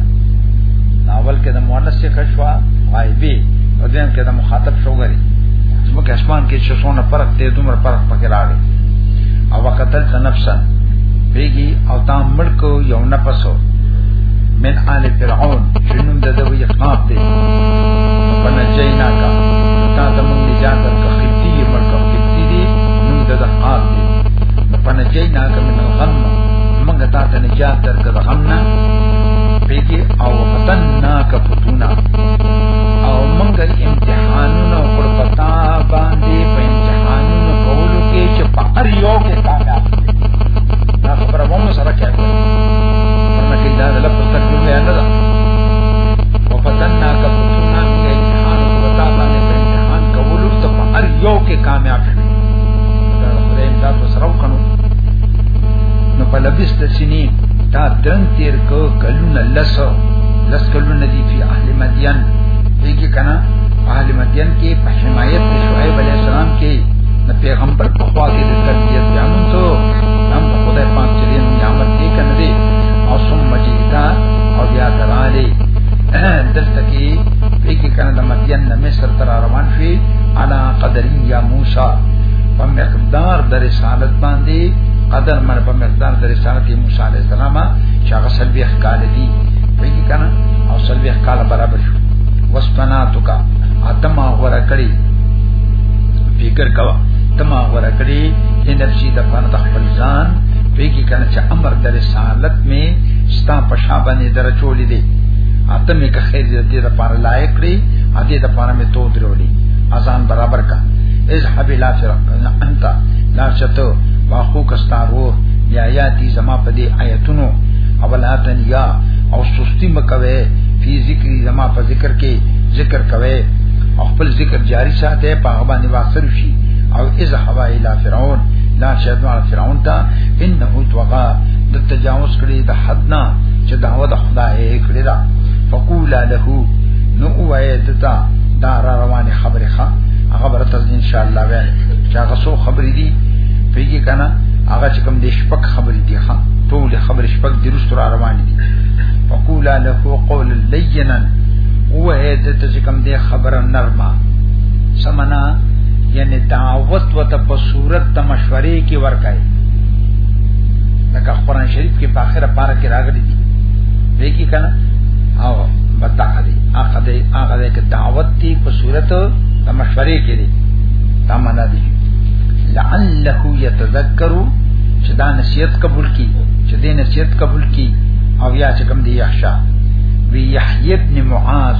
اول کې د مؤنث څخه شو غایبی او دیم کې د مخاطب شو غري زموږ اسمان کې چې څونه فرق دی دومره فرق پکې راغی او وقتل نفسا بیگی او تا ملک یو نفسو من آل فرعون شنو د دوی خاف دی فنجینا کا تا د مونږ نجات ورکړ خپتی ملک خپتی دی نو د خاف دی فنجینا کا من الغم مونږ تا ته نجات درکړ د غم نه پیږي او فتننا کا فتونا او مونږ امتحانونه پر پتا باندې په امتحانونو کولو کې چې په هر یو کې کامیاب دا خبره مو سره کړه ورنه کې دا لفظ تکمیل نه نه ده وفتنا کفتنا کې امتحان وتا باندې په امتحان کولو ته په هر یو کې کامیاب شي دا خدای امداد وسره وکړو نو په لبست سنین تا درن تیر کو کلون لس لس کلون دی فی اهل مدین دیږي کنه اهل مدین کې په حمایت شعیب علیہ السلام کې د پیغمبر په خوا کې د تربیت بیانون ته هم د خدای پاک چې دین نعمت دی کنه دی او سم مجیدا او بیا دراله دلته کې په کې کنه د مدین نه مصر تر روان شي انا قدری یا موسی په مقدار د رسالت باندې قدر من په مقدار د رسالت موسی علی السلام چې هغه سلبي احکال دي په کې کنه او سلبي احکال برابر شو وسپنا تو کا اتما ورکړي فکر کوا تما غره کړی هي نفسي د پاره د خپل ځان پیګی کنه چې امر در رسالت می ستا په شابانه درچولې دي اته می که خیر دې د پاره لایق کړی ا دې د پاره می تو درولې اذان برابر کا اذهب الى فرعون انت لا شتو واخو کستا روح یا یاتی زما په دې آیتونو اولاتن یا او سستی مکوي فی ذکر زما په ذکر کې ذکر کوي او خپل ذکر جاری ساته په هغه باندې واخر شي او اذا حوا الى فرعون لا شیطان فرعون ته انه توغا د تجاوز کړي د حدنا چې دعوه د خدای کړي دا فقول له نو وایتتا دا را روانه خبره ښه هغه برته ان شاء الله وای چې هغه سو خبرې دي پیږي کنه هغه چې کوم دې شپک خبرې دي ښه ټول خبرې شپک درست را روان دي فقول له قول لینا وایتتا کم دې خبره نرمه سمنا یعنی دعوت وته په صورت د مشورې کې ورکای لکه قرآن شریف کې په اخره پاره کې راغلي دي دې کې کنه او بتا دې هغه دې هغه دې کې دعوت دی په صورت د مشورې کې دي دا معنا دي لعله يتذكر چې دا نصیحت قبول کی چې دې نصیحت قبول کی او یا چې کوم دی یحشا وی یحیی ابن معاذ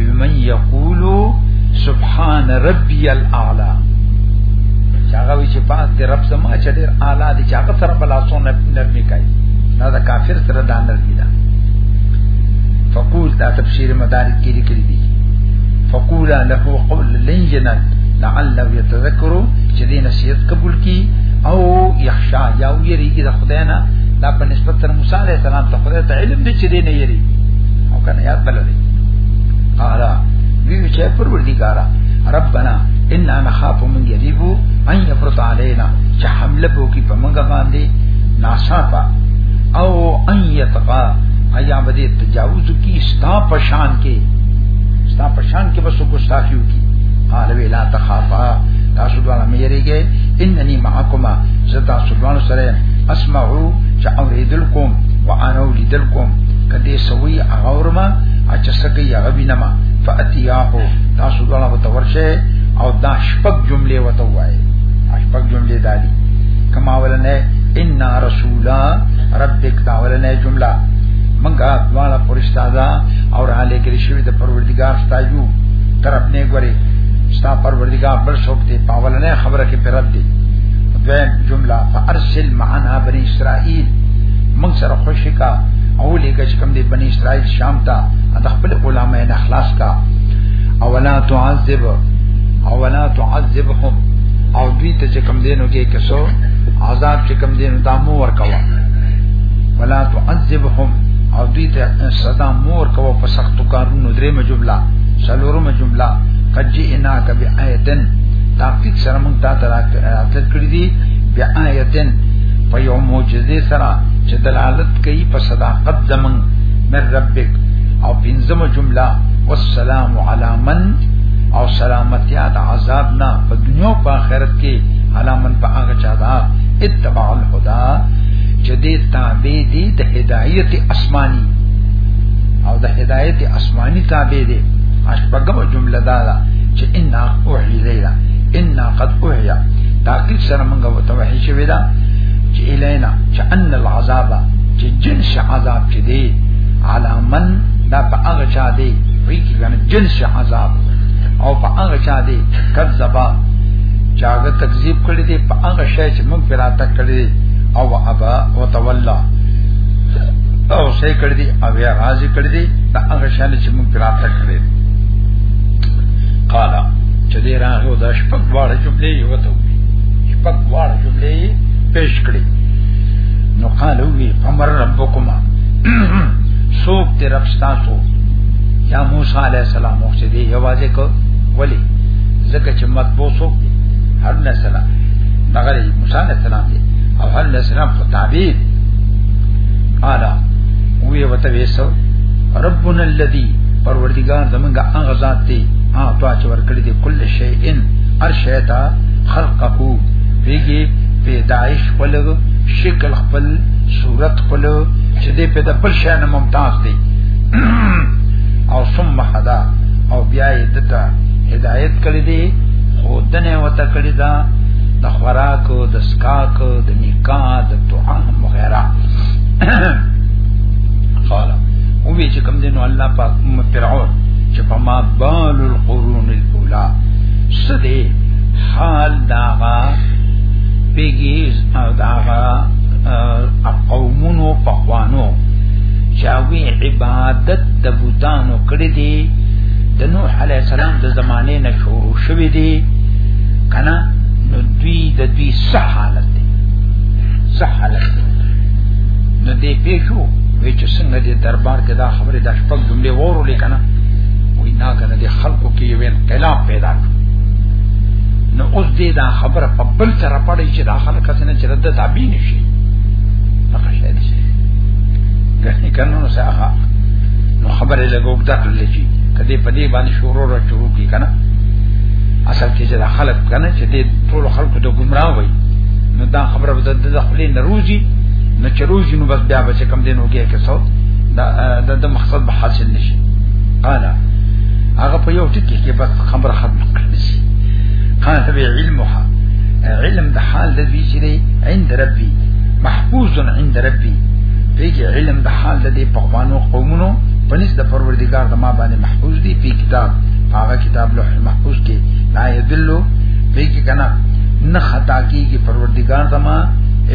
من یقول سبحان ربی الاعلى چاغه وی چې پاک دې رب سما چې ډېر اعلی دي چې هغه سره بلا سونه نرمي کوي نه دا کافر سره دا نرمي ده فقول دا تفسیر مدارک کې لیکل دي فقولا له قول لنجنا لعله يتذكر چې دې نصیحت قبول کی او یخشا یا ویریږي د خدای نه دا په نسبت تر موسی علیه السلام ته خدای ته علم دي چې دې نه یری او کنه یاد بلل قال وی چې پروردګارا ربنا ان انا خاف من یریبو ان یفرط علینا چې حمله بو کی په موږ باندې ناصافا او ان یتقا ایا بده تجاوز کی ستا پشان کې ستا پشان کې بس ګستاخیو کی قال وی لا تخافا تاسو دواړه مې یریږي انني معکما زه تاسو دواړو سره اسمعو چې اوریدل کوم وانا ولیدل کوم کدی سوی اغورما اچ سګی هغه وینما فاتیاه تاسو دغه وتورشه او دا شپږ جملې وته وای شپږ جملې دالي کما ولنه ان رسولا ربک دا ولنه جمله منګه دواړه فرشتہ دا او را لګل شوی د پروردگار ستایو تر خپل غوري ستا پروردگار بل څوک دی پاولنه خبره کې پرد دی دویم جمله فارسل معنا بنی اسرائیل من سره خوشی کا او لکه چې کوم دی بنی اسرائیل شام ته د خپل علماء نه خلاص کا او ولا تعذب او ولا تعذبهم او دوی ته چې کوم دینو کې کسو عذاب چې کوم دینو دا مو ورکوا ولا تعذبهم او دوی ته صدا مور کو په سختو کارونو درې مجمله سلورمه جمله قد جئنا ک بیااتن تحقیق سره مونږ تا تر اخر کړی دی بیااتن په یو معجزه سره چې دلالت کوي په صداقت زمون من ربک او پنځمه جمله والسلام علی من او سلامتیا د عذاب نه په دنیا او په آخرت کې علی من په هغه چا دا اتبع الهدى چې دې تابع دي د هدایت آسمانی او د هدایت آسمانی تابع دي اشبګه جمله دا ده چې ان اوحی لیلا ان قد اوحیا تاکید سره موږ وتوحی شوی دا چې الینا چې ان العذاب چې جنس عذاب چې دی علی من دا په هغه چا دی وی کې کنه جنس عذاب او په هغه چا دی کذبا چې هغه تکذیب کړی دی په هغه شی چې موږ پراته کړی او ابا وتولى او سې کړی دی او یا راضي کړی دی دا هغه شی چې موږ پراته کړی قال چې دې راغو دا شپږ واړه جملې یو ته شپږ واړه جملې پیش کړې نو قالو وی فمر ربکما سوک تی رب ستاسو یا موسی علیہ السلام وخت دی یوازې کو ولی زکه چې مطبوع سوک دی هر نه سلام دغه موسی علیہ السلام دی او هر نه سلام خو تعبیر قال وی وته ویسو ربنا الذی پروردگار زمونږه هغه ذات دی هغه چې ورکړي دی کل شیء ان ارشیتا خلقه پیږي پیدایش خپل شکل خپل صورت خپل چې دې په د بل شان ممتاز دی او ثم حدا او بیا یې دته هدایت کړی دی خودنه وته کړی دا د خوراک د سکاک د نکاح د طعام وغیرہ قال او وی چې کوم دینو الله پاک فرعون چې په ما بال القرون الاولى سدي حال داغا پیګیز او داغه قومونو پخوانو چاوی عبادت د بوتانو کړی دی د نوح علی السلام د زمانه نه شروع شوی دی کنه نو دوی د دوی صح حالت دی صح حالت دی نو دې پېښو وی چې څنګه دې دربار کې دا خبره د شپږ جملې وورو لیکنه وینا کنه د خلکو کې یو انقلاب پیدا کړ نو اوس دې دا خبره په بل تر پړې چې دا خلک څنګه چې رد تابع نشي هغه شي دي ګنې کنه نو ساها نو خبره لګوک دا لږی کدی په دې باندې شروع را شروع کی کنه اصل کې چې دا خلک کنه چې دې ټول خلکو ته گمراه وي نو دا خبره به د خپلې نروزي نو چې روزي نو بس بیا به کم دین وګیا کې څو دا د مقصد به حاصل نشي قال هغه په یو ټکی کې بس خبره ختم کړی قال به علمها علم د حال د دې چې عند ربي محفوظ عند ربي پیږي علم د حال د دې پخوانو قومونو پنځ د پروردگار د ما باندې محفوظ دي په کتاب هغه کتاب لوح محفوظ کې لا يدلو پیږي کنا نه خطا کیږي پروردگار د ما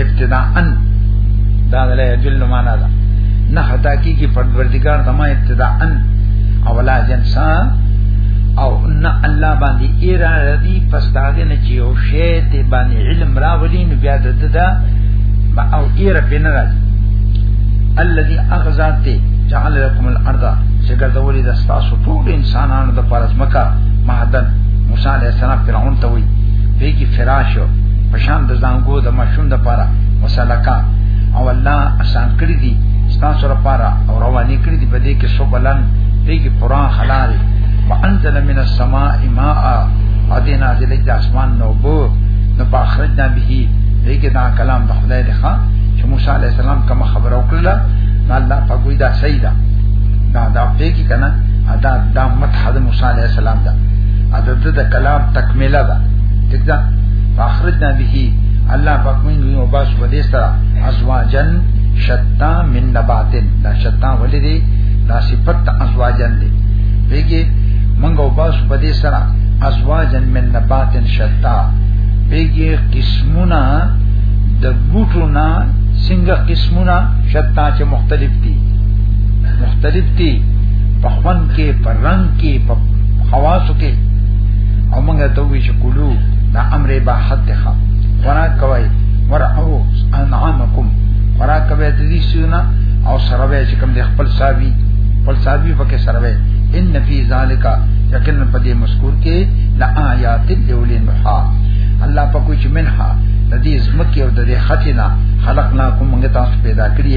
ابتداء دا لا يدل معنا ده نه خطا کیږي پروردگار د ما ابتداء اولا جنسا او نه الله باندې ایرا ردی پس داغه نه چې او شی ته باندې علم راولي نو بیا د ددا ما او ایرا په نه راځي الذي اغزاته جعل لكم الارض چې ګرځولې د تاسو ټول انسانانو د پرز مکه مهدن موسی عليه السلام فرعون ته وی به کې فراشو پشان د زنګو د مشون د پاره مسلکا او الله آسان کړی دي ستاسو لپاره او رواني کړی دي په دې کې سبلن دیگی پران خلاری وانزل من السماء ماء ادی نازل کی اسمان نو بو نو باخرجنا به دیگی دا کلام د خدای دی خان چې موسی علی السلام کوم خبر او کړل نو الله په ګوی دا صحیح ده دا دا پیګی کنه ادا دا مدح د موسی علی السلام ده ادا د کلام تکمیله ده ٹھیک ده باخرجنا به الله پاک موږ نو باس ودی سره ازواجن شتا من نباتن دا شتا ولې دی دا صفت د ازواجن دی بیګي منګ او باس په دې سره ازواجن من نباتن شتا بیګي قسمونه د بوټو نه څنګه قسمونه شتا چې مختلف دي مختلف دي په خوان کې په رنگ کې په حواسو کې او موږ ته وی چې کولو دا امر به حد ده خوراک کوي ورعو انعامکم خوراک کوي د دې سونه او سره به چې کوم د خپل صاحبي خپل صاحبي پکې سره به ان فی ذالک یقینا په دې مذکور کې لا آیات لولین محا الله په کوئی چې منها د دې زمکه او د دې خطینا خلقنا کوم موږ تاسو پیدا کړی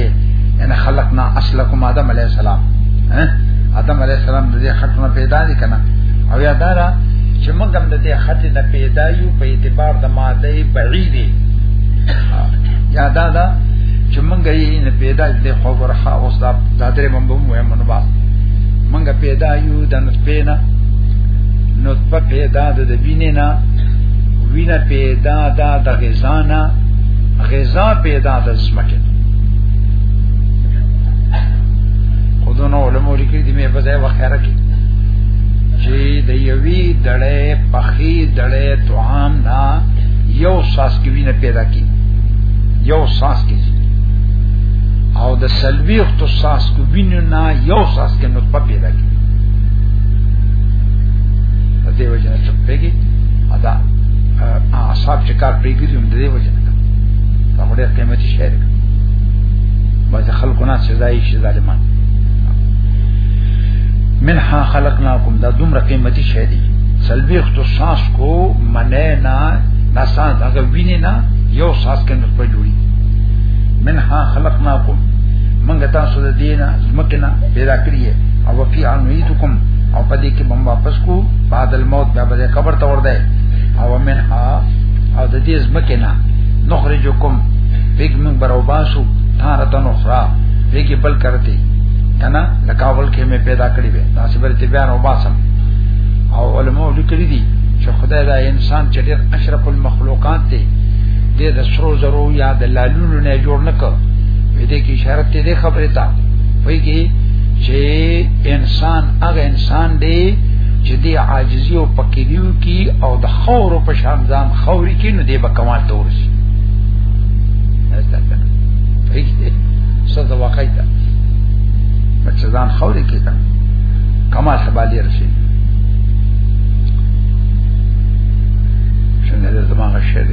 ان خلقنا اصلکم آدم علی السلام آدم علی السلام د دې خطینا پیدا دي کنه او یادارا چې موږ هم د دې خطینا پیدا یو په اعتبار د ماده بعیدی یادا دا چې موږ ان پیدا دې خو ورخه اوس دا د درې مونږ مو هم نو باس مونږ پیدا یو د نطفه نه نطفه پیدا د وینې نه وینه پیدا دا د غذا نه غذا پیدا د زمکه خودونو علماء لیکلي دي مې په ځای وخیره کې چې د یوې دړې پخې دړې توام نه یو ساس کې وینه پیدا کی یو ساس کې او د سلوی اختصاص کو وینو نه یو ساس کې نطفه پیدا کی دې وجه نه څه پیږي ادا اصحاب چې کار پیږي هم دې وجه نه دا مړې قیمتي شعر باز خلکو نه سزای شي ظالمان منها خلقناکم دا دومره قیمتي شعر دی سلوی اختصاص کو منه نه نسان هغه ویني نه یو ساس کې نطفه جوړي منها خلقناکم منګه تاسو د دینه زمکنا پیدا کړی او فی انویتکم او پدې کې بم واپس کو بعد الموت بیا به قبر ته ورده او منها او د دې زمکنا نخرجکم بیگ من برو باسو تارتن اخرى بیگی بل کرتی کنا لکاول کې مې پیدا کړی وې تاسو برته بیا نو باسم او علماء لیکلي دي چې خدای دا انسان چې ډېر اشرف المخلوقات دی دې د سرو زرو یا د لالونو نه جوړ نکړ دې کې اشاره ته دې خبره تا وایي کې چې انسان هغه انسان دی چې دې عاجزي او پکېدیو کې او د خور په شان ځان خوري کې نو دې به کمال ته ورسي څه د واقعي ده چې ځان خوري کې ده کمال ته باندې رسي شنه د دماغ شری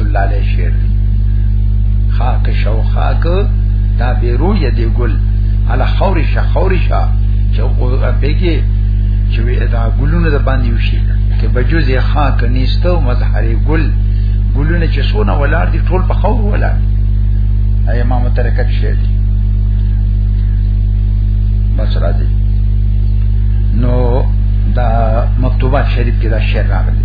الله له شعر دی خاک شو خاک دا بیرو یا دی گل علا خوری شا خوری شا چو بیگی چو دا گلونو دا باندی وشی که بجوز خاک نیستو مظهر گل گلونه چې سونه ولار دي ټول په خور ولار اي امام ترکت شه دي بس راځي نو دا مکتوبات شریف کې دا شعر راغلی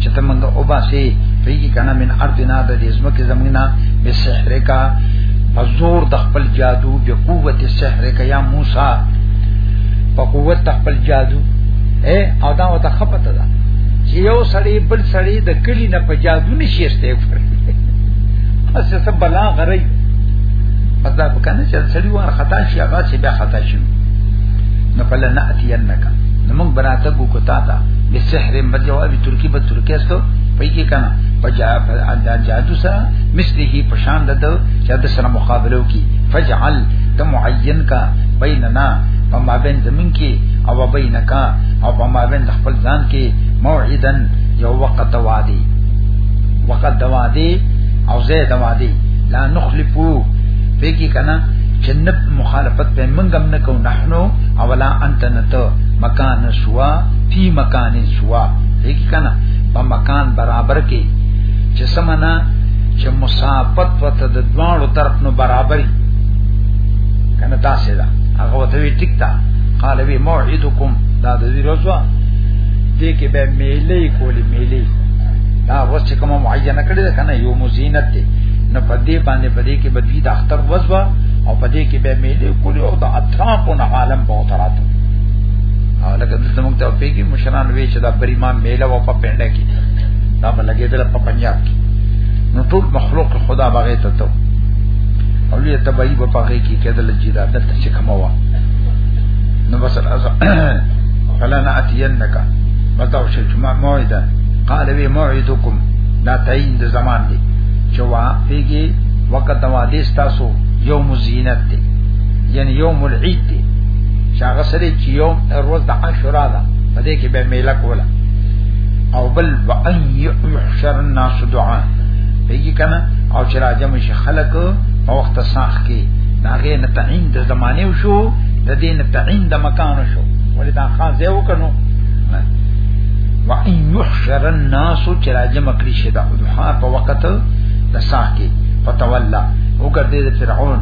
چې ته موږ او باسي پیږي کنه من ارتنا د دې زمکه زمينه به سحر کا حضور د خپل جادو به قوت سحر کا یا موسی په قوت خپل جادو اے او دا وته خپته ده چې یو سړی بل سړی د کلی نه په جادو نشي استغفار پس څه بلا غري پس دا کنه چې سړی وان خطا شي هغه چې بیا خطا شي نو فلناتینک نو موږ براته کو کوتا بسحر بد جواب ترکی په ترکی استو په کې کنه په جادو سره مثله په شان د جادو سره مقابله وکي فجعل تم عین کا بیننا په مابین زمين کې او بینک او په مابین خپل ځان کې موعدن یو وخت وادي وخت دوادي او زه دوادي لا نخلفو په کې کنه جنت مخالفت په منګم نه کو نحنو اولا انت نته مکان شوا فی مکان سوا دیکھ کنا په مکان برابر کې چې سمنا چې مسافت وته د دوانو طرف نو برابرۍ کنه تاسو دا هغه وته وی ټیک تا قال وی موعدکم دا د دې روزو دې کې به میلې کولې میلې دا وس چې کوم معینه کړی دا کنه یو مزینت دی نو په دې باندې په دې کې به دې د اختر وزوا او په دې کې به میلې کولې او د اطراف او عالم به تراتو او لکه دلته موږ ته پیږي مشران وی چې دا پریمان میله و په پنده کې دا بلګې دل په پنجاب کې نو ټول مخلوق خدا باغې ته ته او لې تبعی په پاګې کې کېدل چې دا دلته چې کومه و نو بس راځه فلا ناتینک متاو شي چې ما موعده قال وی موعدکم دا تعین د زمان دی چې وا پیږي وقت ما دې تاسو یوم زینت دی یعنی یوم العید دی شاغه سره چې یو روز د عاشورا ده په دې کې به میله کوله او بل وان يحشر الناس دعاء پیږي کنه او چې راځم شي خلق او وخت صاخ کې داغه نه تعین د زمانه شو د دې نه تعین د مکان شو ولې دا خان زه وکنو وان يحشر الناس چې راځم کړی شي د دعاء په وخت د صاخ کې فتولى وګرځي د فرعون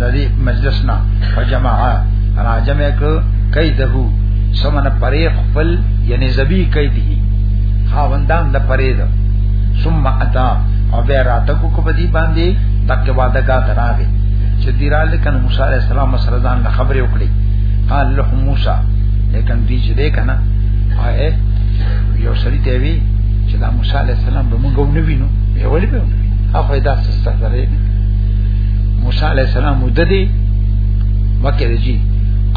د دې مجلس نه فجماعه راجم یک کئی دهو سمن پری خپل یعنی زبی کئی دهی خاوندان دا پری دا سم اتا او بیا راتکو کو بدی باندی تک وادگا تراغی چه دیرا لکن موسی علیہ السلام مسرزان لخبری اکڑی قال له موسی لیکن دی چې دې کنه آئے یو سړی ته وی چې دا موسی علی السلام به موږ نه وینو یې ولې به هغه دا څه ستاره موسی علی السلام مددي مکه جی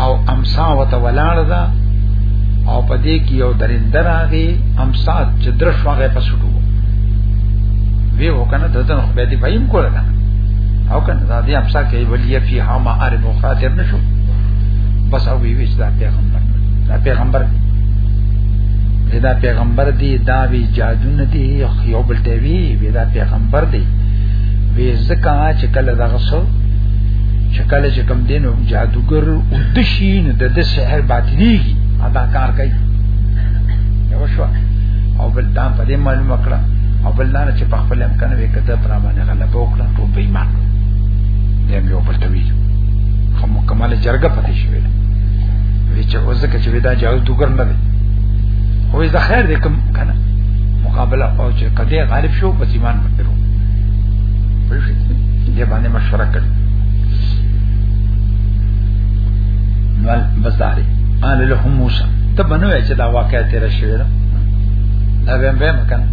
او امسا وته ولاړ ده او په دې کې یو درنده راغی امسا چې درش واغې پسټو وی وکنه دته خو به دې پایم کوله کنه او کنه دا دې امسا کې ولیه فی ها ما اره مخاطر نشو بس او وی وی دا پیغمبر دا پیغمبر دا پیغمبر دی دا وی جادو نه دی یو بل دی وی دا پیغمبر دی وی زکه چې کله دا غسو چې کله چې کم دین او جادوګر او د شي نو د سحر باطلیږي ادا کار کوي یو شو او بل دا په دې معلومه کړه او بل نه چې په خپل امکان وې کده پر باندې غلبه وکړه ټول به ایمان دې یو بل توی خو مکمل جرګه پاتې شوې وی چې اوس کې چې دا جادوګر نه دی خو زه خیر دې کوم کنه مقابله او چې کده غالب شو په ایمان باندې ورو په دې باندې مشوره کړې نوال بس داری قال لهم موسا تب نوی چه دا واقع تیر شوی دا دا بیم بیم کن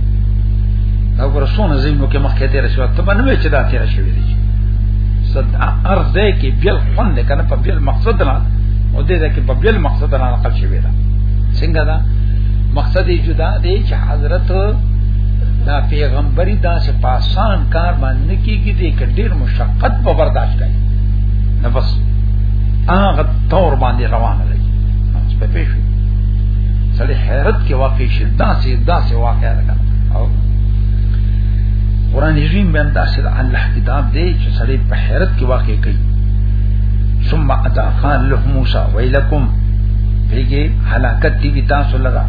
دا ورسون زینو که مخی تیر شوی تب نوی چه دا تیر شوی دی صد ارز دی که بیل خون دی کنه پا بیل مقصد نا او دی دی که پا بیل مقصد نا نقل شوی دا سنگا دا مقصد جدا دی چه حضرت دا پیغمبری دا سه پاسان کار باندې کیږي دې کډیر شقت په برداشت کوي نفس هغه تور باندې روان دی نفس په پیښ سړی حیرت کې واقع شي داسې داسې واقع ده او قران عظیم به داسې الله کتاب دی چې سړی په حیرت کې واقع کوي ثم اتا قال له موسی ویلکم پیږي هلاکت دی تاسو لرا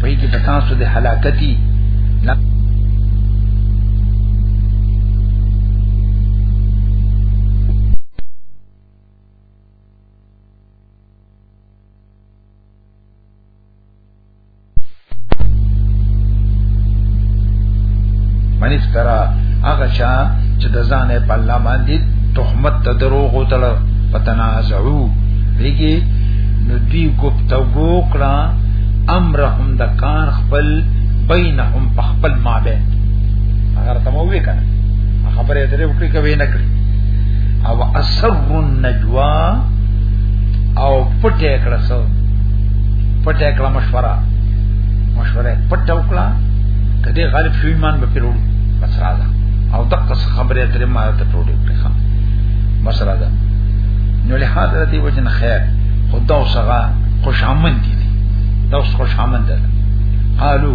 پیږي تاسو د هلاکتي منیس کرا هغه چا چې د ځانه په الله باندې تهمت ته دروغ وتل پتنازعو دیږي نو دی گفتگو کړه امرهم د کار خپل بینهم په خپل مابین هغه ته مو وی کنه خبره درې وکړي کوي نه کړی او اسر النجوا او پټه کړه سو پټه کړه مشوره مشوره پټه وکړه کدی غالب شو ایمان به پیرو بس راځه او دغه خبره درې ما ته ټوډي کړی بس راځه نو له حاضر دی وجن خیر خدا وسغه خوش آمن دي دا خوش آمن ده قالو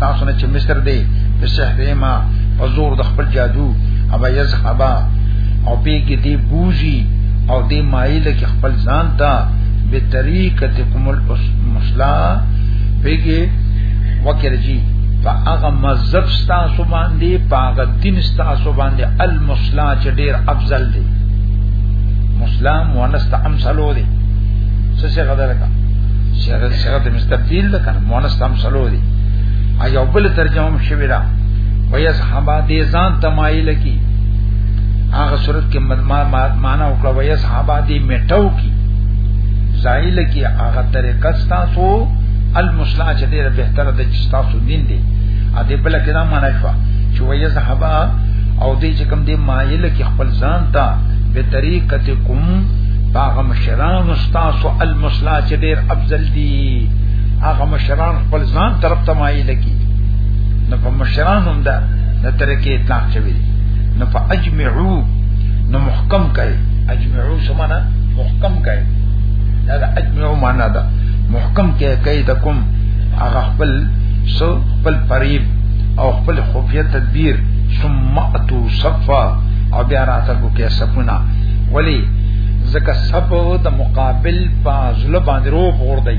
تاسو نه چې مصر دی په سحر ما په زور د خپل جادو ابا یذهبا او به کې دی بوزي او دی مایل کې خپل ځان ته به طریقتکم المسلا به کې وکړي فاغه مذهب ستاسو باندې پاغه دین ستاسو باندې المسلا چې ډیر افضل دی مسلم مؤنث ته امثلو دی څه څه غدره کا شرط شرط مستبدل ده کنه مؤنث ته امثلو دی ایو بل ترجمه شوی دا ویس حبا دې ځان تمایل کی هغه صورت کې معنا وکړه ویس حبا دې میټاو کی زایل کی هغه طریقه تاسو المصلح چې ډیره بهتره ده چې تاسو دین دی ا دې بل کې دا معنا شو چې ویس حبا او دې چې کوم دې مایل کی خپل ځان ته به طریقته کوم باغ مشران استاسو المصلح چې ډیر افضل دي هغه مشران خپل ځان طرف ته مایل کی نو په مشران هم دا د ترکه اطلاق شوی نو په اجمعو نو محکم کړي اجمعو سمانا محکم کړي دا د اجمعو معنا ده محکم کې کیدکم هغه خپل سو خپل فریب او خپل خفیه تدبیر ثم اتو صفا او بیا راته کو کې سپنا ولی زکه سبو د مقابل په ظلم باندې روپ ور دی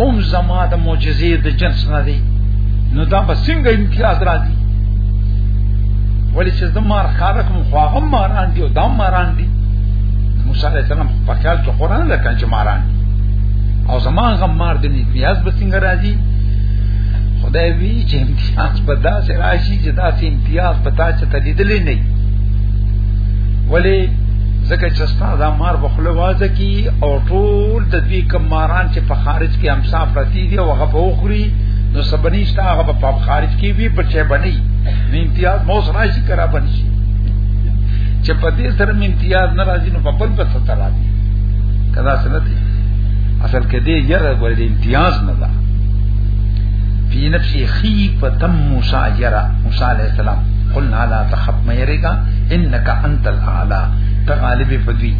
اوم زما د معجزې د جنس نه دی نو دا به څنګه امتیاز راځي ولی چې زمار خارق مو خو هغه ماران دی او دا ماران دی موسی علیہ السلام په خیال کې قران له کنه ماران دی او زمان غم مار دی امتیاز به څنګه راځي خدای وی چې امتیاز په داسې راشي چې داسې امتیاز په تا چې تدیدلې نه ولی زکه چې ستاسو مار بخلوازه کی او ټول د دې کماران چې په خارج کې امسا پرتی دی او هغه په وخوري نو سبنی شته هغه په خارج کې وی په چه بنی نه امتیاز مو سره شي کرا بنی شي چې په دې سره امتیاز ناراضي نو په بل په ستر راځي کدا سنت اصل کې دې یره ګورې امتیاز نه ده فی نفسی خیفة موسی یرا موسی علیہ السلام قلنا لا تخف مې رګا انک انت الاعلى تغالب فدوی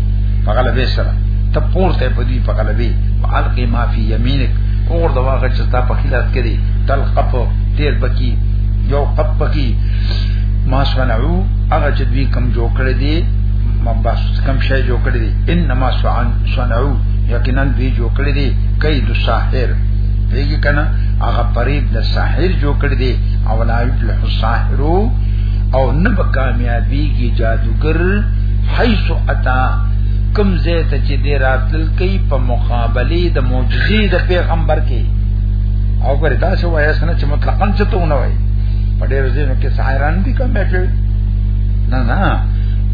په غلبه سره ته پورته په دې په غلبه والقي ما فی یمینک اور دا واغه چې تا په خلاف کړي تل قف تیر بکی یو قف بکی ما سنعو هغه چې دوی کم جوړ کړی دی مباس کم شی جوړ کړی دی انما سعن سنعو یقینا دوی جوړ کړی دی کای د ساحر دیږي کنه هغه پرید د ساحر جوړ کړی دی او لا یفلح الساحرو او نه به کامیابیږي جادوګر حيث اتا کم زیت چې دی راتل کوي په مقابله د معجزې د پیغمبر کې او ګره دا څه وایي سن چې مطلقاً څه ته ونه وایي په ډېر ځینو کې سایران دي کوم چې نه نه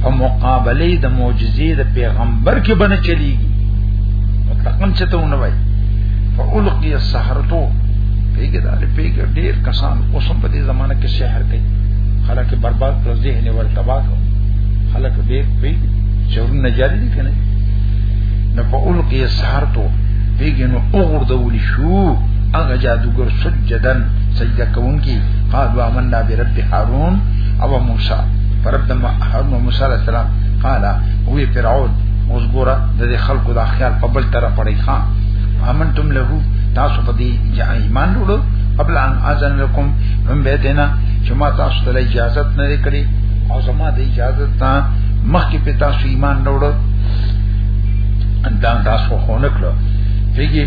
په مقابله د معجزې د پیغمبر کې بنه چلیږي مطلقاً څه ته ونه وایي فالقي السحرتو پیګه دار پیګه ډېر کسان اوسم په دې زمانہ کې شهر کوي خلک برباد کړ ذهن ورتباد خلق به په چورن نه جاری دي کنه نو په اول کې سحر ته دیګه نو اوغردول شو هغه جادوګر سجدن سجده کوونکی قالوا آمنا برب هارون او موسی رب د هارون او موسی علیہ السلام قال هو فرعون اوس ګوره د خلکو د خیال په بل طرف پړی خان امنتم له تاسو په دې ایمان وروړو قبل ان اذن لكم هم به دینا چې ما تاسو ته اجازه نه کړې او زما د اجازه تا مخکې په تاسو ایمان نه وړو دا تاسو خو نه کړو دیږي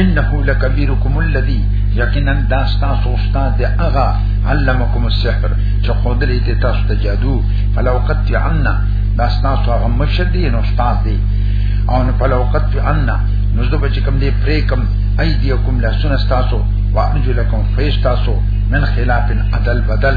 انه لکبیرکم الذی یقینا دا تاسو استاد دی اغا علمکم السحر چې خود لري ته تاسو ته جادو فلو قد عنا دا تاسو هغه مشدی نو استاد دی او نه فلو قد عنا نو زه به چې کوم دی پرې کوم ایدیکم لاسونه تاسو وارجلکم فیش تاسو من خلاف عدل بدل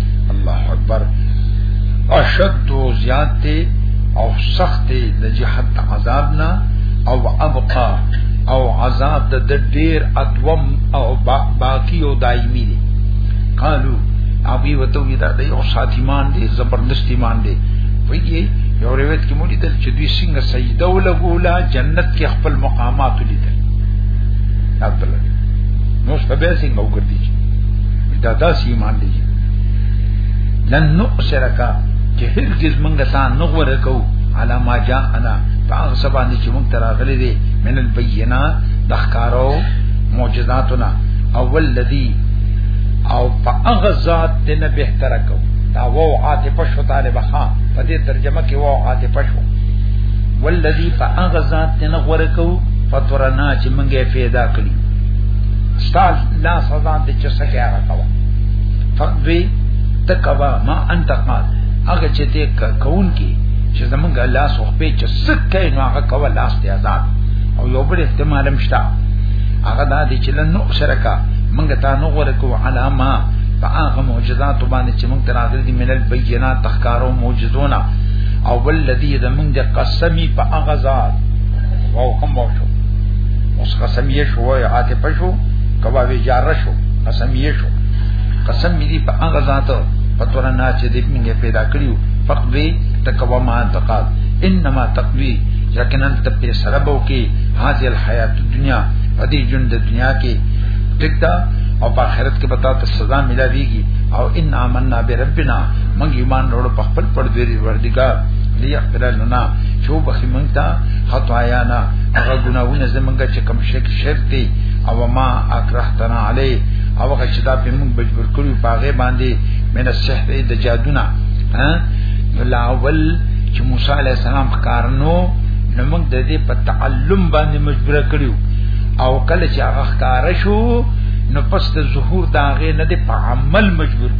الله اکبر اشد و زیاد تے او سخت تے دا جہت عذاب نا او ابقا او عذاب دا دا دیر ادوم او با باقی او دائمی دے قالو ابی وتوی دا دا یو سات ایمان دے زبردست ایمان دے ویگی یو روایت کی مولی دل چدوی سنگ سجدہ و لگولا جنت کی خپل مقامات لی دل عبداللہ نوس پبیسنگ او کردی چی دا داسې ایمان دی لن نؤثرک چې هرگز موږ سان نه غوړه کو علا ما جاء انا پاغ سبا نه چې موږ تراغلي دي من البینات دخکارو معجزاتنا اول لذي او پاغ ذات دې نه بهتره کو دا وو عاطفه شو طالب خان په دې ترجمه کې وو عاطفه شو والذي فاغ ذات دې نه غوړه کو فطرنا چې موږ یې پیدا کړی ستاس لا سزا د چ سکه هغه کوا فقدوی تکوا ما انت قال هغه چې دې کون کی چې زمونږ الله سو په چ سکه نو هغه کوا لاس دی آزاد او یو بل احتمال مشتا هغه دا دي چې لنو شرکا مونږ ته نو ورکو علامه فآغه معجزات باندې چې مونږ تراغلي دي منل بینات تخکارو معجزونه او بل لذي د مونږ قسمی په اغزاد او کوم وشو اوس قسمیه شو وای عاطفه شو کوا وی جاره شو قسمیه شو قسم می دی په هغه ذات په تور نه چې دې موږ پیدا کړیو فقط به تکوا ما انتقاد انما تقوی یقینا ته په سره بو کې هاذ الحیات دنیا ادي جون د دنیا کې ټکتا او په آخرت کې بتا ته سزا ملاويږي او ان آمنا بربنا موږ ایمان وروړو په خپل پردوی وردګار لیا خپل لنا شو بخی مونږ ته خطایانا هغه ګناهونه زمونږ چې کوم شک شرط دی او ما اکرهتنا علی او هغه چې دا په موږ مجبور کړو پاغه باندې من السحر د جادونا ها لا اول چې موسی علی السلام کارنو نو موږ د دې په تعلم باندې مجبور کړو او کله چې هغه ښکار شو نو پس د ظهور دا غې نه دی په عمل مجبور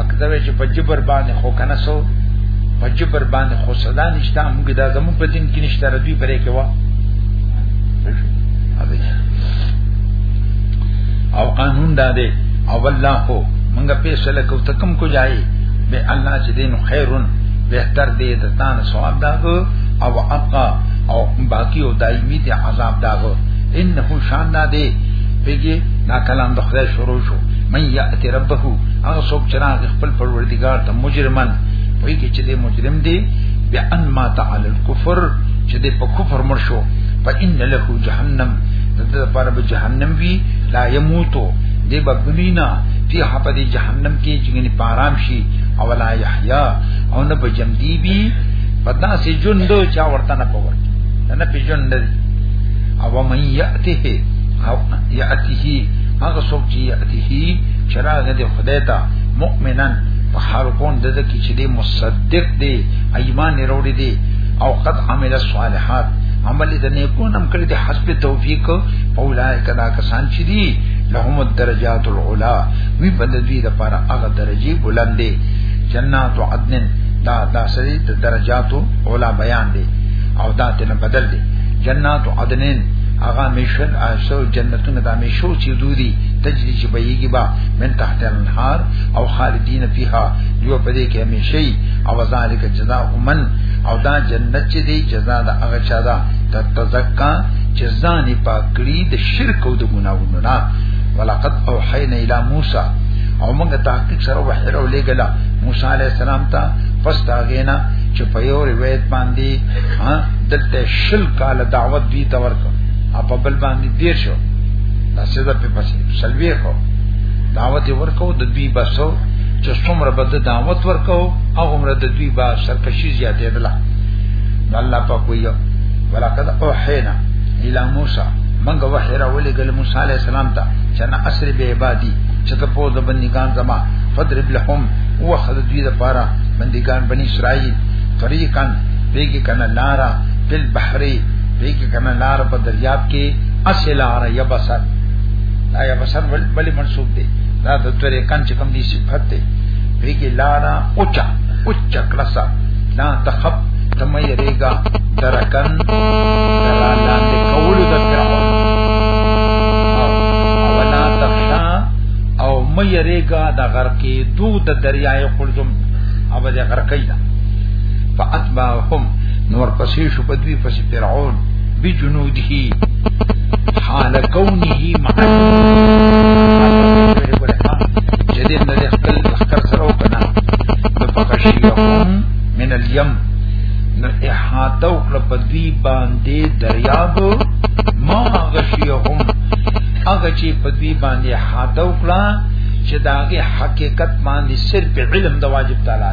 اکثر چې په جبر باندې خو کنه سو په جبر باندې خو صدا نشته موږ دا زموږ په دین کې نشته ردوی پرې کې وا او قانون دا دی او الله خو موږ په سره کو تکم کو جای به الله چې دین خیرون بهتر دی د تان ثواب دا او اقا او باقی او دایمی دی عذاب دا انه شان دا دی پیږي نا کلام د خدای شروع شو من یاتی ربه هغه څوک چې راغ خپل پروردگار ته مجرمن وایي چې دې مجرم دی بیا ان ما تعالی الكفر چې دې په کفر مر شو فإن له جهنم دغه لپاره به جهنم وی لا يموتو دې بګلینا فی حفظ جهنم کې چې نه پارام شي او لا یحیا او نه بجم دی بی پدا سي جون دو چا ورته نه پور نه پی جون نه او من یاته او یاته هغه څوک چې یاته چراغ دې خدای ته مؤمنن په حال کون د دې چې دې مصدق دی ایمان وروړي دی او قد عمل الصالحات عمل د نیکو نم کړی دی حسب توفیق اولای کدا کسان چې دی لهم الدرجات العلا وی په دې لپاره هغه درجه بلندې جنات عدن دا دا سری د درجاتو علا بیان دی او دا تنه بدل دی جنات عدن اغا میشل آسو جنتون دا میشو چی دودی تجری چی بیگی با من تحت الانحار او خالدین فیها یو پدې کې همیشئ او ذالک جزاء من او دا جنت چې دی جزاء د هغه چا ده تتزکا چې ځان پاک کړي د شرک او د ګناوونو نه ولقد اوحینا الی موسی او موږ تحقیق سره وحیر او لګلا موسی علی السلام ته پس تاغینا چې په یو روایت باندې ها دلته شل کال دعوت دی تورک اپ بل باندې دیر شو دا څه ده په پسې سلوي خو دعوت ورکو د دوی بسو چې څومره بد دعوت ورکو او عمره د دوی با سرکشي زیاتې دلا الله پاک ویو ولقد اوحینا الى موسی منګه وحی را ولې ګل موسی علی السلام ته چې انا اسر به عبادی چې ته په د بندگان زما فضرب لهم وخذ دوی د پاره بندگان بنی اسرائیل طریقا بیگی کنا لارا پل بحری بیگی کنا لارا پا دریاب کی اسی لارا یبسر دا یا بسر بلی منصوب دی دا د تورې کان چې کوم دي صفت دی ویګی لانا اوچا اوچا کلسا لا تخب تم یریگا درکن دلالا دی کولو در فرعون او لا تخشا او مې یریگا د غرقې دو د دریای قلزم او د غرقې دا فاتبعهم نور پسې شو په دوی پسې فرعون بجنوده حال کونه مع جدي نه خپل لخر سره وکنا نو فقشيهم من اليم نو احاطه وکړه په دوی باندې دریاب ما غشيهم هغه چې په دوی باندې احاطه وکړه چې داغه حقیقت باندې صرف علم د واجب تعالی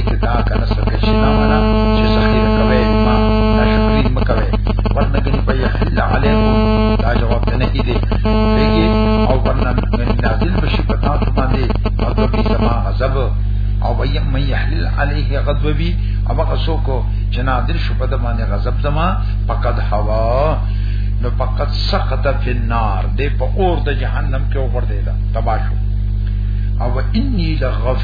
چې دا کنه څه کې شي نه منا چې سخیر کوي ما دا شکرین مکوي ورنه کې په یحل علیکم دا جواب نه کی دی دیږي او ورنه من نازل بشي پتا ته باندې او د دې سما عذاب او ویم من یحل علیه غضبی او هغه څوک چې نازل شو په باندې غضب زما فقد هوا نو فقط سقط فی النار دې په اور د جهنم کې وګرځیدا تباشو او انی لغف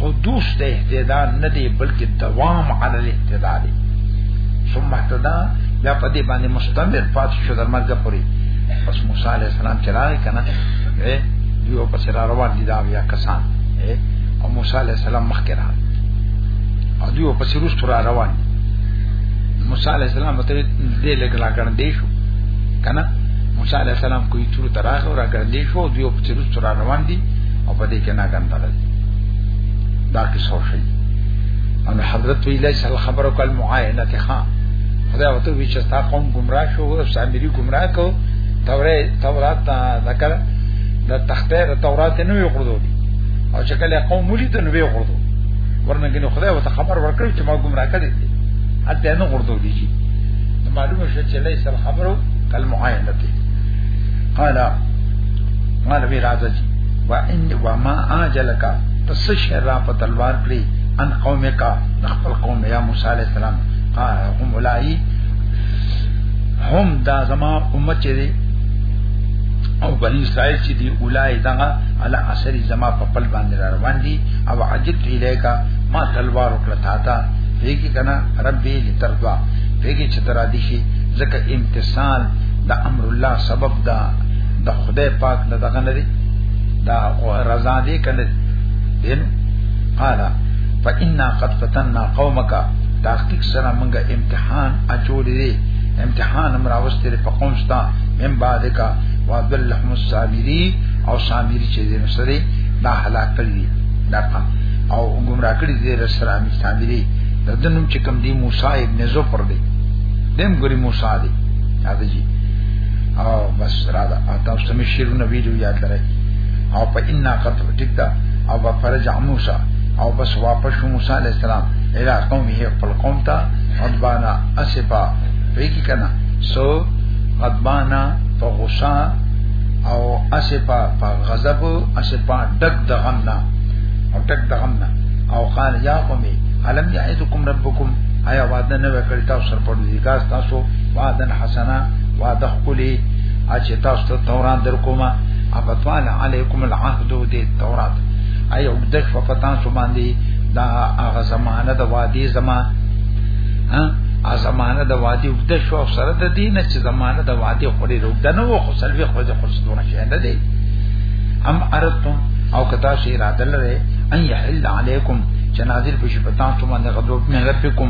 حدوث د اهتدا نه دی بلکې دوام علی الاهتدا دی ثم اهتدا یا په دې باندې مستمر پات شو در مرګ پوری پس موسی علی السلام چې راغی کنه دیو پس را روان دي دا بیا کسان او موسی علی السلام مخکې راغی او دیو پس روس را روان موسی علی السلام ته دې لګلا کړ دې شو کنه موسی علی السلام کوی تور تراغ را کړ دې شو دیو پس روس را روان دي او په دې کې نه ګندل دا کې څو شي ان حضرت ویلی صلی خبرو کل معاینه ته خان خدای وته وی چې تا قوم گمراه شو او سامری گمراه کو تورات تورات دا کړه دا تختیر تورات نه یو کړو او چې کله قوم ولید نو یو کړو ورنه ګنو خدای وته خبر ورکړ چې ما گمراه کړی اته نه کړو دی چې معلومه شو چې لیس الخبر کل معاینه قال قال وی راځي و ان و ما اجلک پس شرا په تلوار کړی ان قومک خپل قوم یا موسی علی السلام قال هم اولای هم دا زما امت چې دی او بنی اسرائیل چې دی اولای دا علی اثر زما په خپل باندې روان دي او عجب الیکا ما تلوار وکړه تا ته دیږي کنه ربي لترضا دیږي چې تر دې شي ځکه امتثال د امر الله سبب دا د خدای پاک نه دغه نه دی دا رضا دی کنه دین قال فإنا قد فتنا قومك تحقیق سره مونږه امتحان اچولې دي امتحان امر اوسته په قوم ستا من بعد کا وابل لهم الصابری او صابری چې دې مسری دا هلاک کړی دا او گمراه کړی دې رسول امي صابری د دنم چې کوم دی موسی ابن زفر دی دیم ګری موسی دی هغه جی او بس را ده او تاسو ته شیرونه ویډیو یاد لرئ او په ان قد ټیک ده او په فرج موسی او بس واپس شو موسی علی السلام اله قومه خپل قوم ته غضبانا اسفا ویکی کنا سو غضبانا په غصه او اسفا په غضب اسفا دک د غم نه او دک د غم نه او قال یا قومي علم یعدکم ربکم آیا وعده نه وکړ تاسو سره په دې کار تاسو وعدن حسنا وعده خپلی اچ تاسو ته تورات در کومه ابطال علیکم العهد دې تورات اي او د فقطان سو باندې دا هغه زمانه د وادي زما ها ا زمانه د وادي وګد شو سره د دینه چې زمانه د وادي خوري روګ د نو خو سلوي خو د خرصدونه شي نه دی ام ارتم او کتا شي اراده لره ان يحل عليكم چې نازل بشي پتا ته باندې غضب من ربكم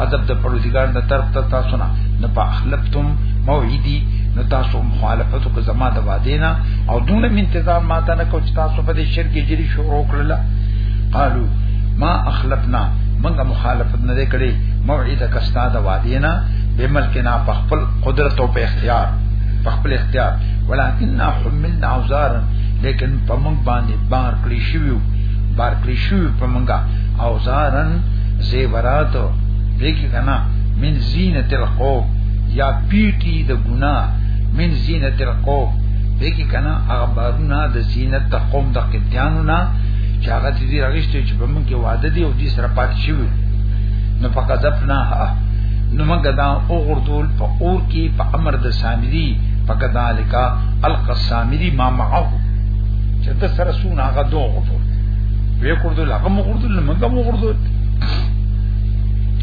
عذاب د پروردگار د طرف ته تاسو نه نه باخلفتم موعدی نو تاسو مخالفت کو زما د وعده نه او دونه من انتظار ما ته نه کو چې تاسو په دې شرک جری شروع کړل قالو ما اخلفنا منګه مخالفت نه کړې موعده کستا د وعده نه به ملکنا په خپل قدرت او په اختیار په خپل اختیار ولکننا حملنا اوزارا لیکن په موږ باندې بار کړی شویو بار کړی شویو په موږ اوزارن زیورات دې کې کنه من زینت القوم یا پیټی د ګنا من زینت القوم دګه کنا هغه بارونه د زینت د قوم د قبطیانو نه چې هغه دې راغشته چې په موږ کې وعده دی او دې سره پات شي نو فقط ځپنا نو موږ دا او غردول په اور کې په امر د سامری فقط الکا القسامری ما معه چې د سره سون هغه دوه غردول وې کوردل هغه مو غردول موږ مو غردول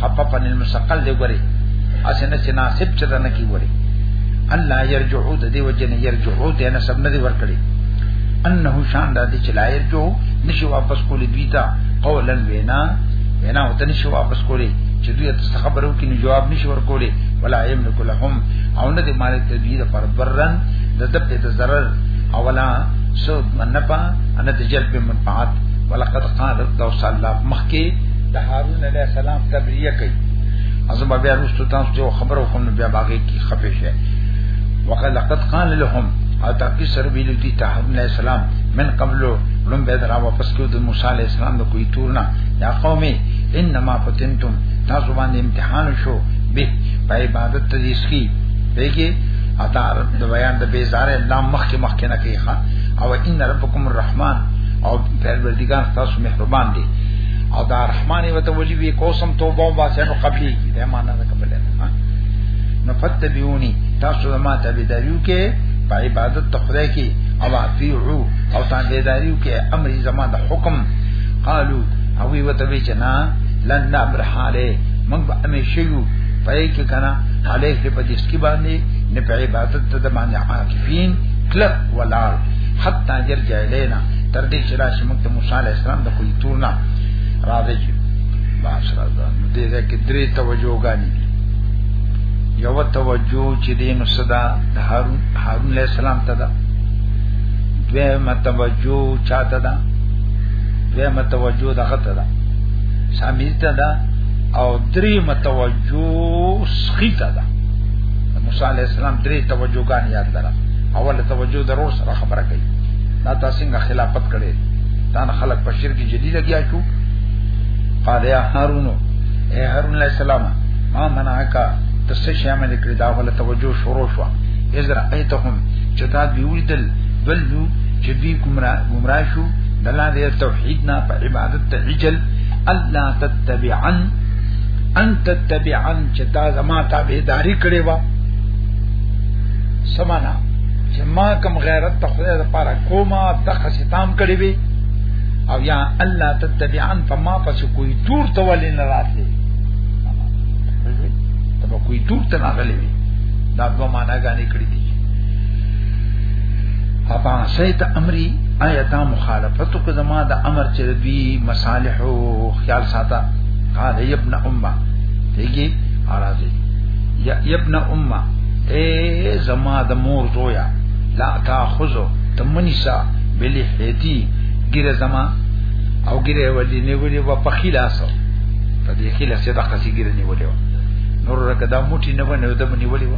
خففا المسقل دی ګوري اسنه چې ناسب چې دنه کی ګوري الله يرجعو د دې وجه نه يرجعو ته نه سب نه دی ورکړي انه شان د دې چې لا يرجعو نشي واپس کولی دوی ته قولا وینا وینا وته نشي واپس کولی چې دوی ته خبرو کې نه جواب نشي ورکولی ولا يملك لهم او نه دې مالک ته دوی د پر برن د دپ د zarar اولا سو منپا ان تجلب منفعت ولقد قال الله مخکي د هارون علی السلام تبریه کوي ازم بیا رسو تاسو ته خبر وکم نو بیا باغې کی خپې شه وقد لقد قال لهم او تاکي سر ویل دي ته هارون علی السلام من قبل لم به درا واپس کیو د موسی علی السلام د کوی تورنا یا قومي انما فتنتم تاسو باندې امتحان شو به په عبادت تدیس کی دیکھیے اتا د بیان د بیزار الله مخ کې مخ کې نه کوي او ان ربکم الرحمن او پروردگار تاسو مهربان دي او دا رحمان وته وجي وی کوسم توبه او باسه نو قبلي کی دا معنا ده قبل نه نو فتبعوني تاسو ما ته بدایو کې په عبادت ته خدای کې او اطیعو او تان بدایو کې امر زما د حکم قالو او وی وته وی چنا لن نبرحاله من به همیشه یو پای کې کنه علیه په دې سکی باندې نه په عبادت ته د باندې عاکفین کلک ولار حتا جرجع لینا تر دې چې راشي موږ ته موسی علی السلام د کلتور نه راځي باس راځه نو دې ده کې درې توجه غاني دي یو توجه چې دې نو صدا د هارون هارون علی السلام ته ده دویم توجه چاته ده دویم توجه دغه ته ده سامیز ته ده او درې متوجه سخی ته ده موسی علی السلام درې توجه غاني یاد لره اول توجه ضرور سره خبره کوي دا تاسو څنګه خلافت کړي دا نه خلق په شرک جدي لګیا شو قال يا هارون اے هارون علیہ السلام ما منعک تاسو شې عمل کړی دا ولا توجه شروع شو اذر ایتهم چې تا دی ویدل بل نو چې دی گمراه شو دلا دې توحید نه په عبادت ته عجل الله تتبعن ان تتبعن چې تا زما تابعداري کړې و سمانا چې ما کوم غیرت ته خدای د پاره کومه دغه ستام کړی وي او یا الله تتبعن فما پس کوئی تور ته ولې نه راتلی تبا کوئی تور ته نه غلی وي دا دوه معنا غانې کړې دي اپا سیت امری آیتا مخالفتو که زما د امر چې دوی مصالح او خیال ساته قال ابن امه دیږي اراضي یا ابن امه اے زما د مور زویا لا تا خزو تمنیسا بلی حیتی ګیره زما او ګیره ولی نیولی و په خلاصو په دې خلاص چې د قصې ګیره نیولی و نور رکه دا موټی نه ونه د منی ولی و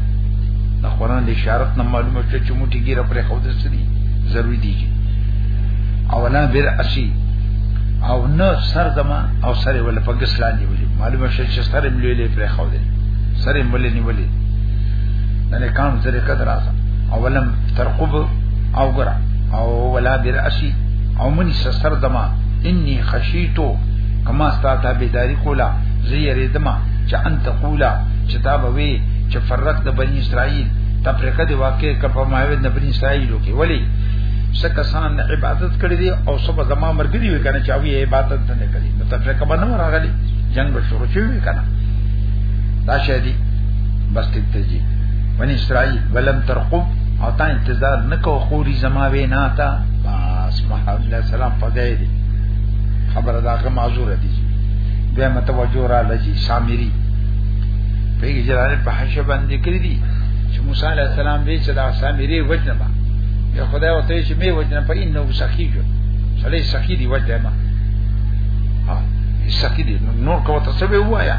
د قران د اشارت نه معلومه شو چې موټی ګیره پر خو د سړي ضروری دی اولا بیر اسی او نه سر زما او سر ول په ګسلان نیولی معلومه شو چې سر ملوی لې پر خو دې سر ملې نیولی د نکام سره قدر راځه اولم ترقب او ګرا او ولا براشی او منی سر دما انی خشیتو کما ستا ته بیداری کولا زیری دما چې انت قولا چې تا به وی چې فرق د بنی اسرائیل تفریقه دی واقع کپه ماوی د بنی اسرائیل کې ولی سکسان عبادت کړی دی او صبح زما مرګری وی کنه چې اوی عبادت نه کړی نو تفریقه باندې راغلی جنگ شروع شوی کنه دا شهدی بس ټیک ته جی بنی اسرائیل ولم ترقب او تا انتظار نکو خوری زما وینا تا بس محمد علیہ السلام پدې دي خبره داغه معذور دي به متوجه را لجی سامری پیږي جلاله په حشه باندې کړی دي چې موسی علیہ السلام به چې دا سامری وجنه ما یا خدای او ته چې می وجنه په انه وسخی جو سړی سخی دی وجنه ما ها سخی دی نور کوته څه به وایا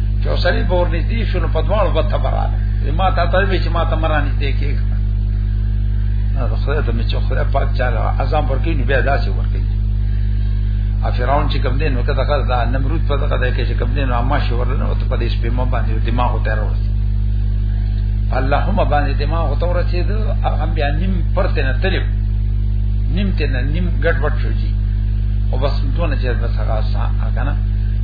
چې اوسړي په ورنږدې شو نو په دواړو وته براله ما ته ته وی چې ما ته مرانی ته کې نه د خدای ته مې چې خدای پاک چاله اعظم ورکې نو بیا داسې ورکې ا فرعون چې کوم دین وکړه دغه دا نمرود په دغه دای کې چې کوم دین نو ما شو ورنه او ته په دې سپې مو باندې دماغ ته راوځي اللهم باندې دماغ ته ورسید هغه بیا نیم پرته نه تلو نیم ته نیم ګډ وډ شو جی او بس دونه چې بس هغه هغه نه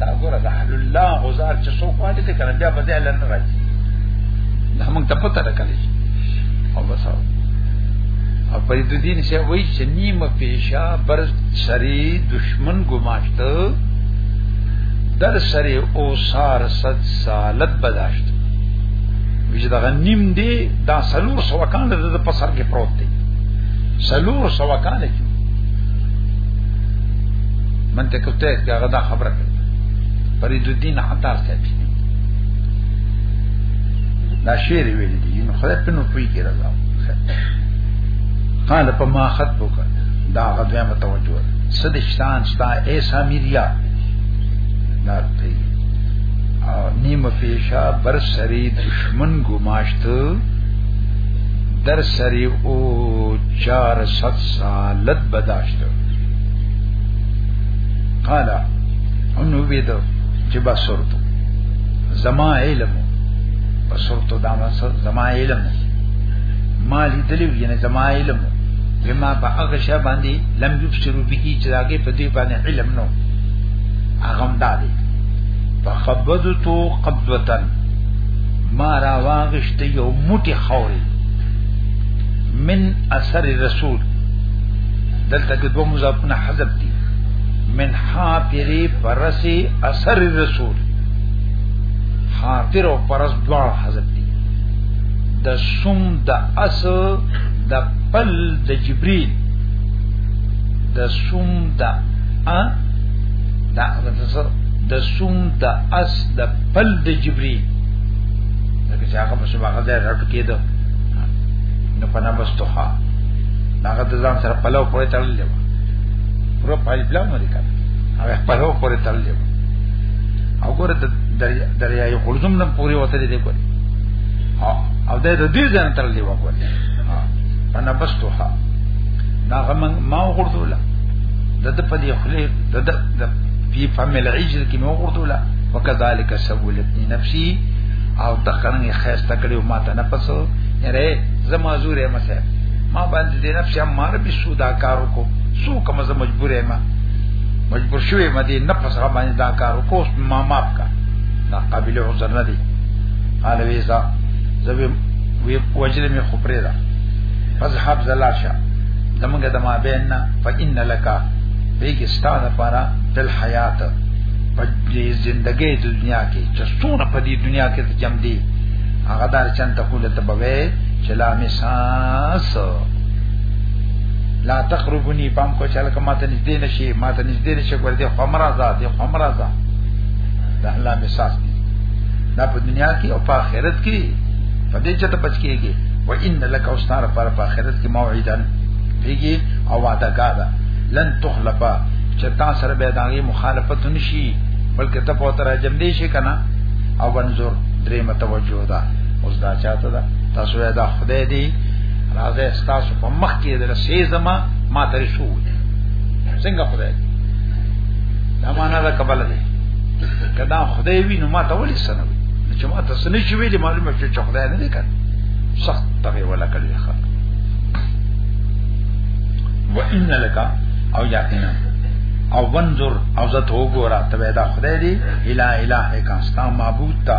دا ګوره د اهل الله غزار چې څوک پاتې دي کنه بیا په ځای لنه راځي دا موږ ته پته راکړي او بس او او په دې دین چې وایي چې نیمه پیشا بر سری دشمن ګماشته در سری او سار صد سالت بداشت ویج دا غنیم دی دا سلور سوکان د په سر کې پروت دی سلور سوکان کې منطق ته کې هغه دا خبره کوي فرید الدین عطا صاحب دا شعر ویل دي نو خدای په نو پوي کې راځو قال په ما خط بوکا دا غدوه متوجه صدشتان ستا اے سامیریا دا ته او نیم پیشا بر سری دشمن گماشت در سری او چار ست سالت بداشت قال انو ویدو چې بصرت زما علم بصرت دا مسر زما علم ما لیدلی یعنی زما علم بما په هغه شی باندې لم یبصرو به چې هغه په دې باندې علم نو هغه هم دادی فخبضتو قبضتن ما را واغشت یو موټی خوری من اثر رسول دلته کې دوه مضافونه حذف دي من حافر فرس اثر الرسول حافر او فرس دوه حذف دي د سم د اس د پل د جبريل د سم د ا د د سم د اس د پل د جبريل دا چې هغه په شباغه ځای راټو کېدو نو پنامستوها هغه د ځان سره پلو پورې تړل دی پرو پایل پلو نه دی کړ هغه پلو پورې تړل دی او ګوره د دریای خلزم نن پورې وته دی ګوره او د دې ځان تړل دی وګوره انا بستوها ناغه من ما وګورتولا د د په دې خلې د د د په فهم العجل کې مو وګورتولا وکذالک سولتنی نفسي او تقرن خیسته کړو ما ته نه پسو یره زما زوره مسه ما باندې د نفس امار به سودا کار وکړو سو کوم زه مجبور یم مجبور شوې ما دې نفس را باندې دا کار وکړو ما ماف کا دا قابل عذر نه دی قال ویزا زبې وی وجل می خو پرې دا فذهب زلاشه زمونږ د ما بیننا فإن لك بیگستان پارا دل حیات په دې ژوندۍ دنیا کې چې څونه په دې دنیا کې جمع دي هغه دار چنته کوله ته بوي چې لا مې ساس لا تقربونی پام کو چل کما ته نږدې نشي ما ته نږدې نشي ګور دې خمر آزاد دې خمر آزاد دا الله می ساس دي دا په دنیا کې او په آخرت کې په دې چې ته بچ کېږي و ان لک اوستار پر په آخرت کې موعدن پیږي او وعده کاده لن تخلفا چې تا سره به داغي مخالفت نشي بلکې ته په تر جمع دي شي کنه او انظر درې متوجه دا اوس دا چاته دا تاسو دا خدای دی راځه تاسو په مخ کې د رسې زما ما ترې شو څنګه خدای دی دا معنا دا قبل دی کدا خدای وی نو ما ته ولې سره وی چې ما ته سنې شوې دي معلومه شو چې خدای نه دی کړ سخت تغي ولا کړی ښه وان لك او یقینا او وانظر او زت وګورا ته دا خدای دی الا اله کا ستا معبود تا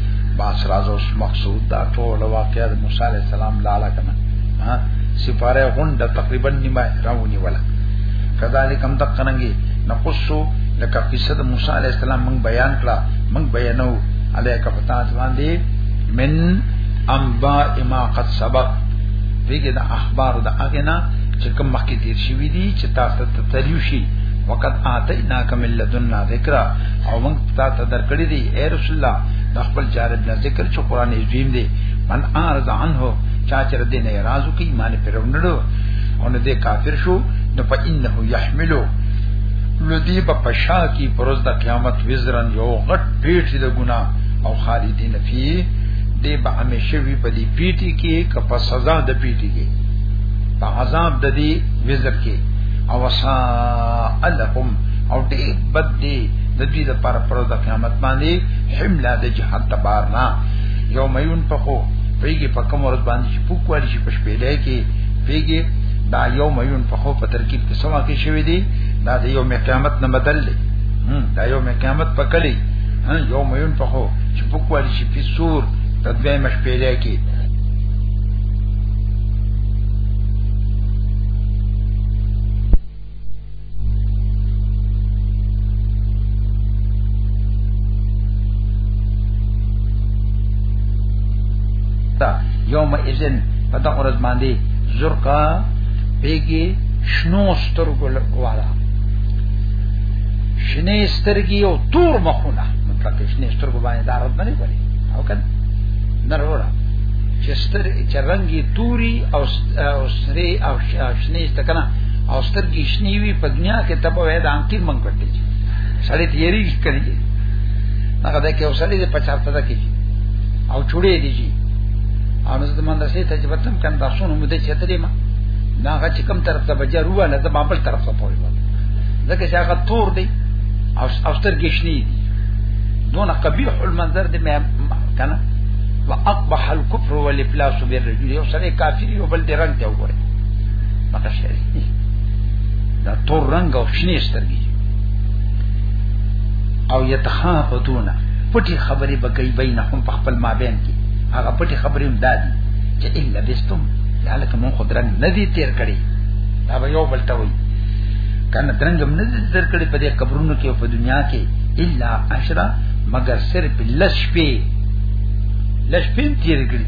باس راز اوس مقصود دا ټول واقعیا د موسی علی السلام لاله کنه ها سفاره غونډه تقریبا نیمه راونی ولا کذالک هم تقننګي نقصو لکه قصه د موسی علی السلام موږ بیان کړه موږ بیانو علیک فتا ځوان دی من انباء ما قد سبق بیګه د اخبار د اغنا چې کوم مخکې تیر شوی دی چې تاسو ته تریو شي وقد اتینا کمل لدنا ذکر او موږ تا ته درکړی دی اے رسول الله د خپل جارب نه ذکر چې قران عظیم دی من اعرض عنه چا چې دې نه راځو کې ایمان پرونړو او نه دې کافر شو نو په انه يحملو لدی په پشا کی پروز د قیامت وزرن یو غټ پیټ د ګنا او خالدین فی دی به همیشه وی په دی پیټی کې که په سزا د پیټی کې په عذاب د دی وزر کې او سا الکم او دې بد دی د دې لپاره پر د قیامت باندې حمله د جهاد د بار نه یو میون پخو پیګه په کوم ورځ باندې چې پوک والی شي په شپې لای کې پیګه دا یو میون پخو په ترکیب کې سما کې شوی دی دا د یو قیامت نه بدل دی دا یو قیامت په کلی یو میون پخو چې پوک والی شي په سور د دوی مش په لای کې تا یوم اذن په دغه ورځ باندې زرقا پیګي شنو سترګو لګوالا شنې سترګي او تور مخونه مطلب شنې سترګو باندې دا رد نه کوي او کنه نروړه چې ستر چې رنگي توري او سري او شنې ستکنه او سترګې شنې وي په دنیا کې ته به دا انتي منګ پټې سړی تیری کوي هغه د کې اوسړي د پچارته ده کې او چوړې دي جی او نو زما د سي تجربه تم کم دا سونو مده چترې ما دا هغه چې کوم طرف ته بجا روه نه زما بل طرف ته پوي ځکه چې هغه تور دی او او سترګې شنې دي دون قبیح المنظر دی مې کنه واقبح الكفر والافلاس بالرجل یو سره کافر یو بل درنګ ته وګوره مکه شری دا تور رنگ او شنې سترګې او یتخافتون پټي خبرې بګي بینهم په خپل مابین کې هغه پټي خبرې هم دادي چې الا بستم دا لکه مون خو درنګ نه دي تیر کړي دا به یو بل ته وي کنه درنګ هم نه دي تیر کړي په دې قبرونو کې او په دنیا کې الا عشرا مگر صرف لشپې لشپې تیر کړي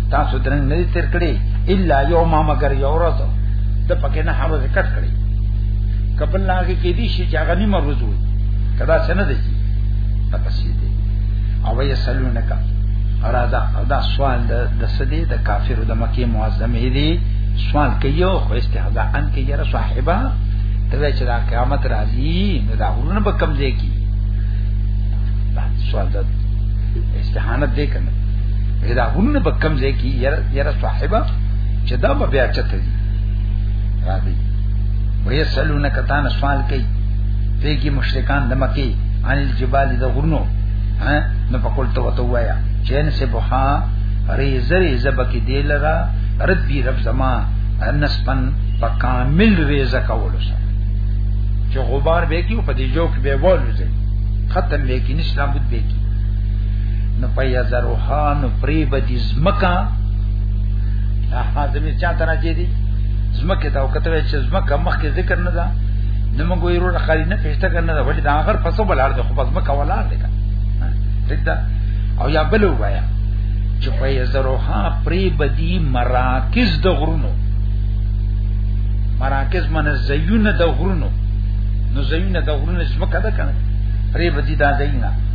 تاسو درنګ نه تیر کړی الا یوم مگر یو ورځ د پکې نه حوض کټ کړی کبل لاګه کې دي شي چې هغه نیمه ورځ وي کدا څنګه دی تاسو دې او یا سلونک راځه دا سوال د د سدي د کافرو د مکی معظمه دي سوال کوي او خو استهزاء ان کې یره صاحبہ ته چې دا قیامت راځي نو دا ورونه به کم ځای کی دا سوال د استهانت دې کنه دا غرونه په کم ځای کې یره یره صاحبہ چې دا به بیا چته دي را دي وې سلونه کتان سوال کوي ته کې مشرکان د مکه ان الجبال د غرونو ها نو په کول ته وته وایا چین سے بها ریز ریز بکی دی لرا ربی رب زما نسبن په کامل ریز کول سره چې غبار به کې په دې جو کې به ولوځي ختم به کې نشلام بد به کې نو پیا زروها نو پری بدی زمکا اها زمي چا ته راځي دي زمکه دا وکته چې زمکه مخکې ذکر نه ده نو موږ یې روړه خالي نه پېښته کنه دا وړي دا هغه فسو بلار ده خو بس مکه ولار ده ټیک ده او یا بل وایا چې په یزروها پری بدی مراکز د غرونو مراکز من زیونه د غرونو نو زیونه د غرونو زمکه ده کنه پری بدی دا زیونه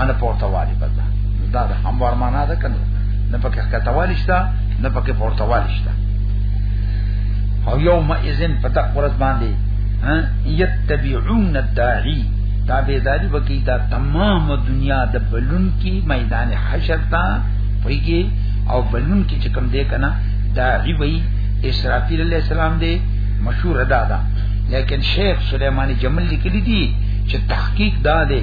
ان پورته والی بده دا د هموار معنا ده کنه نه پکې ښکته والی شته نه پکې پورته والی شته او یوم اذن پتک ورځ باندې ها یتبعون الداعی تابعداري وکي دا تمام دنیا د بلون کی میدان حشر تا پویږي او بلون کی چې کوم دی کنه دا ای وی اسرافیل علیہ السلام دی مشهور ادا دا لیکن شیخ سلیمانی جمل لیکلی دی چې تحقیق دا دی